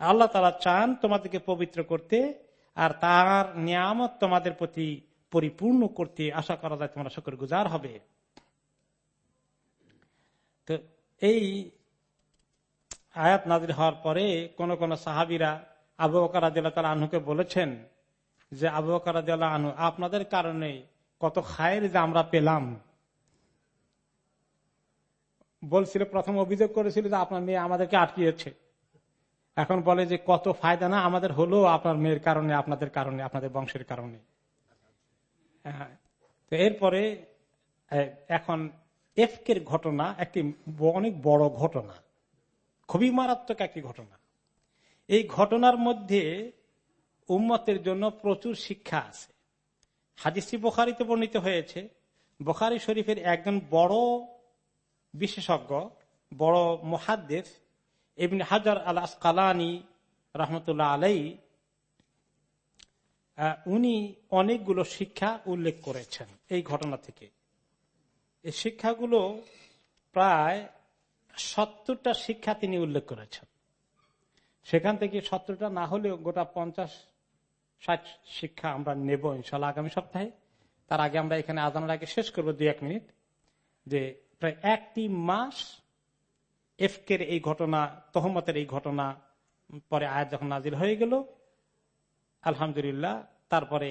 আল্লাহ তালা চান তোমাদেরকে পবিত্র করতে, আর তার নিয়ামত তোমাদের প্রতি পরিপূর্ণ করতে আশা করা যায় তোমরা শকর গুজার হবে। তো এই আয়াত নাজির হওয়ার পরে কোন কোন সাহাবিরা আবু তারা আনুকে বলেছেন যে, আবু বকর আনু আপনাদের কারণে কত খায়ের যে আমরা পেলাম? বলছিল, প্রথম অভিযোগ করেছিল যে আপনার মেয়ে আমাদেরকে আটকিয়েছে। এখন বলে যে, কত ফায়দা না আমাদের হলো আপনার মেয়ের কারণে, আপনাদের কারণে, আপনাদের বংশের কারণে। তো এরপরে এখন এফকের ঘটনা একটি অনেক বড় ঘটনা। খুবই মারাত্মক একটি ঘটনা। এই ঘটনার মধ্যে উম্মতের জন্য প্রচুর শিক্ষা আছে। হাদিসি বোখারিতে বর্ণিত হয়েছে, বোখারি শরীফের একজন বড় বিশেষজ্ঞ, বড় মহাদ্দের এমনি হাজার আল আসকালানি রহমতুল্লাহ আলাই উনি অনেকগুলো শিক্ষা উল্লেখ করেছেন এই ঘটনা থেকে। এই শিক্ষাগুলো প্রায় সত্তরটা শিক্ষা তিনি উল্লেখ করেছেন। সেখান থেকে সত্তরটা না হলেও গোটা পঞ্চাশ, ষাট শিক্ষা আমরা নেব ইনশাল্লাহ আগামী সপ্তাহে। তার আগে আমরা এখানে আদানের আগে শেষ করব দুই এক মিনিট যে প্রায় একটি মাস এফকের এই ঘটনা, তহমতের এই ঘটনা পরে আয়াত যখন নাজির হয়ে গেল আলহামদুলিল্লাহ, তারপরে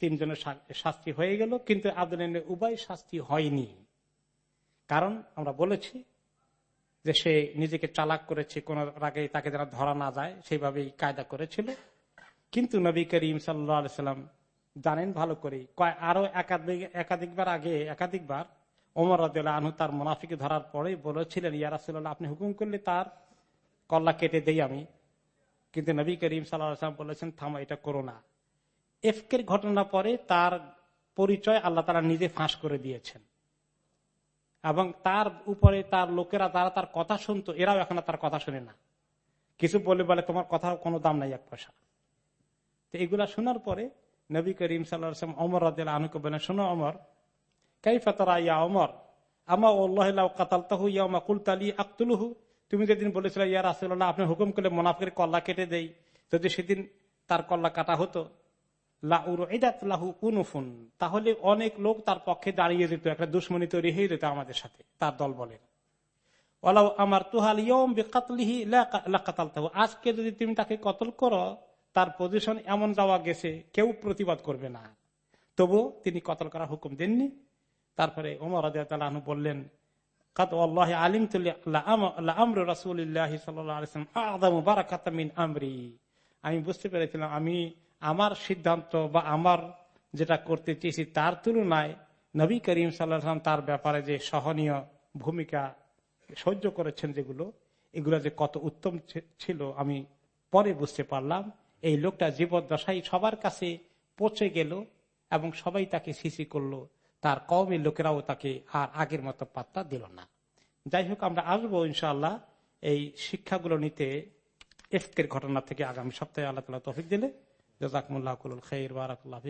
তিনজনের শাস্তি হয়ে গেল, কিন্তু আব্দুল উভয় শাস্তি হয়নি। কারণ আমরা বলেছি যে সে নিজেকে চালাক করেছে, কোন আগে তাকে যেন ধরা না যায়, সেইভাবেই কায়দা করেছিল। কিন্তু নবী করিম সাল্লাম জানেন ভালো করে, কয় আরও একাধিক, একাধিকবার আগে, একাধিকবার ওমর আনহু তার মোনাফিকে ধরার পরে বলেছিলেন ইয়ারাসুল্লাহ আপনি হুকুম করলে তার কল্লা কেটে দেই আমি। কিন্তু নবী করিম সাল্লাম বলেছেন, থামা, এটা করো না। এফকের ঘটনা পরে তার পরিচয় আল্লাহ তারা নিজে ফাঁস করে দিয়েছেন। এবং তার উপরে তার লোকেরা তারা তার কথা শুনতো, এরাও এখন তার কথা শুনে না। কিছু বলে বলে, তোমার কথা কোনো দাম নাই এক পয়সা। তো এগুলা শোনার পরে নবী করিম সাল্লাম অমর রাদ আনুকে বলেন, শোনো অমর কাইফা তারা ইয়া অমর আমা ওল্লাহ কাতাল তাহু ইয়া কুলতালি আক্তুলহু। তুমি যেদিন বলেছিল, ইয়া রাসুল্লাহ আপনি হুকুম করলে মোনাফের কল্লা কেটে দেই। যদি সেদিন তার কল্লা কাটা হতো তাহলে অনেক লোক তার পক্ষে দাঁড়িয়ে যেত, একটা দুশ্মনী তৈরি হয়ে যেত আমাদের সাথে, তার দল বলেন ওলাও আমার তুহাল আজকে যদি তুমি তাকে কতল করো, তার পজিশন এমন যাওয়া গেছে, কেউ প্রতিবাদ করবে না। তবু তিনি কতল করার হুকুম দেননি। তারপরে ওমর আমি বুঝতে পেরেছিলাম, আমি আমার সিদ্ধান্ত বা আমার যেটা করতে চেয়েছি তার তুলনায় নবী করিম সাল্লাম তার ব্যাপারে যে সহনীয় ভূমিকা সহ্য করেছেন যেগুলো, এগুলো যে কত উত্তম ছিল আমি পরে বুঝতে পারলাম। এই লোকটা জীবদ্দশাই সবার কাছে পচে গেল এবং সবাই তাকে সিসি করল। তার কমের লোকেরাও তাকে আর আগের মতো পাত্তা দিল না। যাই হোক আমরা আসব ইনশাল্লাহ এই শিক্ষাগুলো নিতে এফকের ঘটনা থেকে আগামী সপ্তাহে। আল্লাহ তালা তফিক দিলে। জাজাকমুল্লাহ খের বারাকুল্লাহ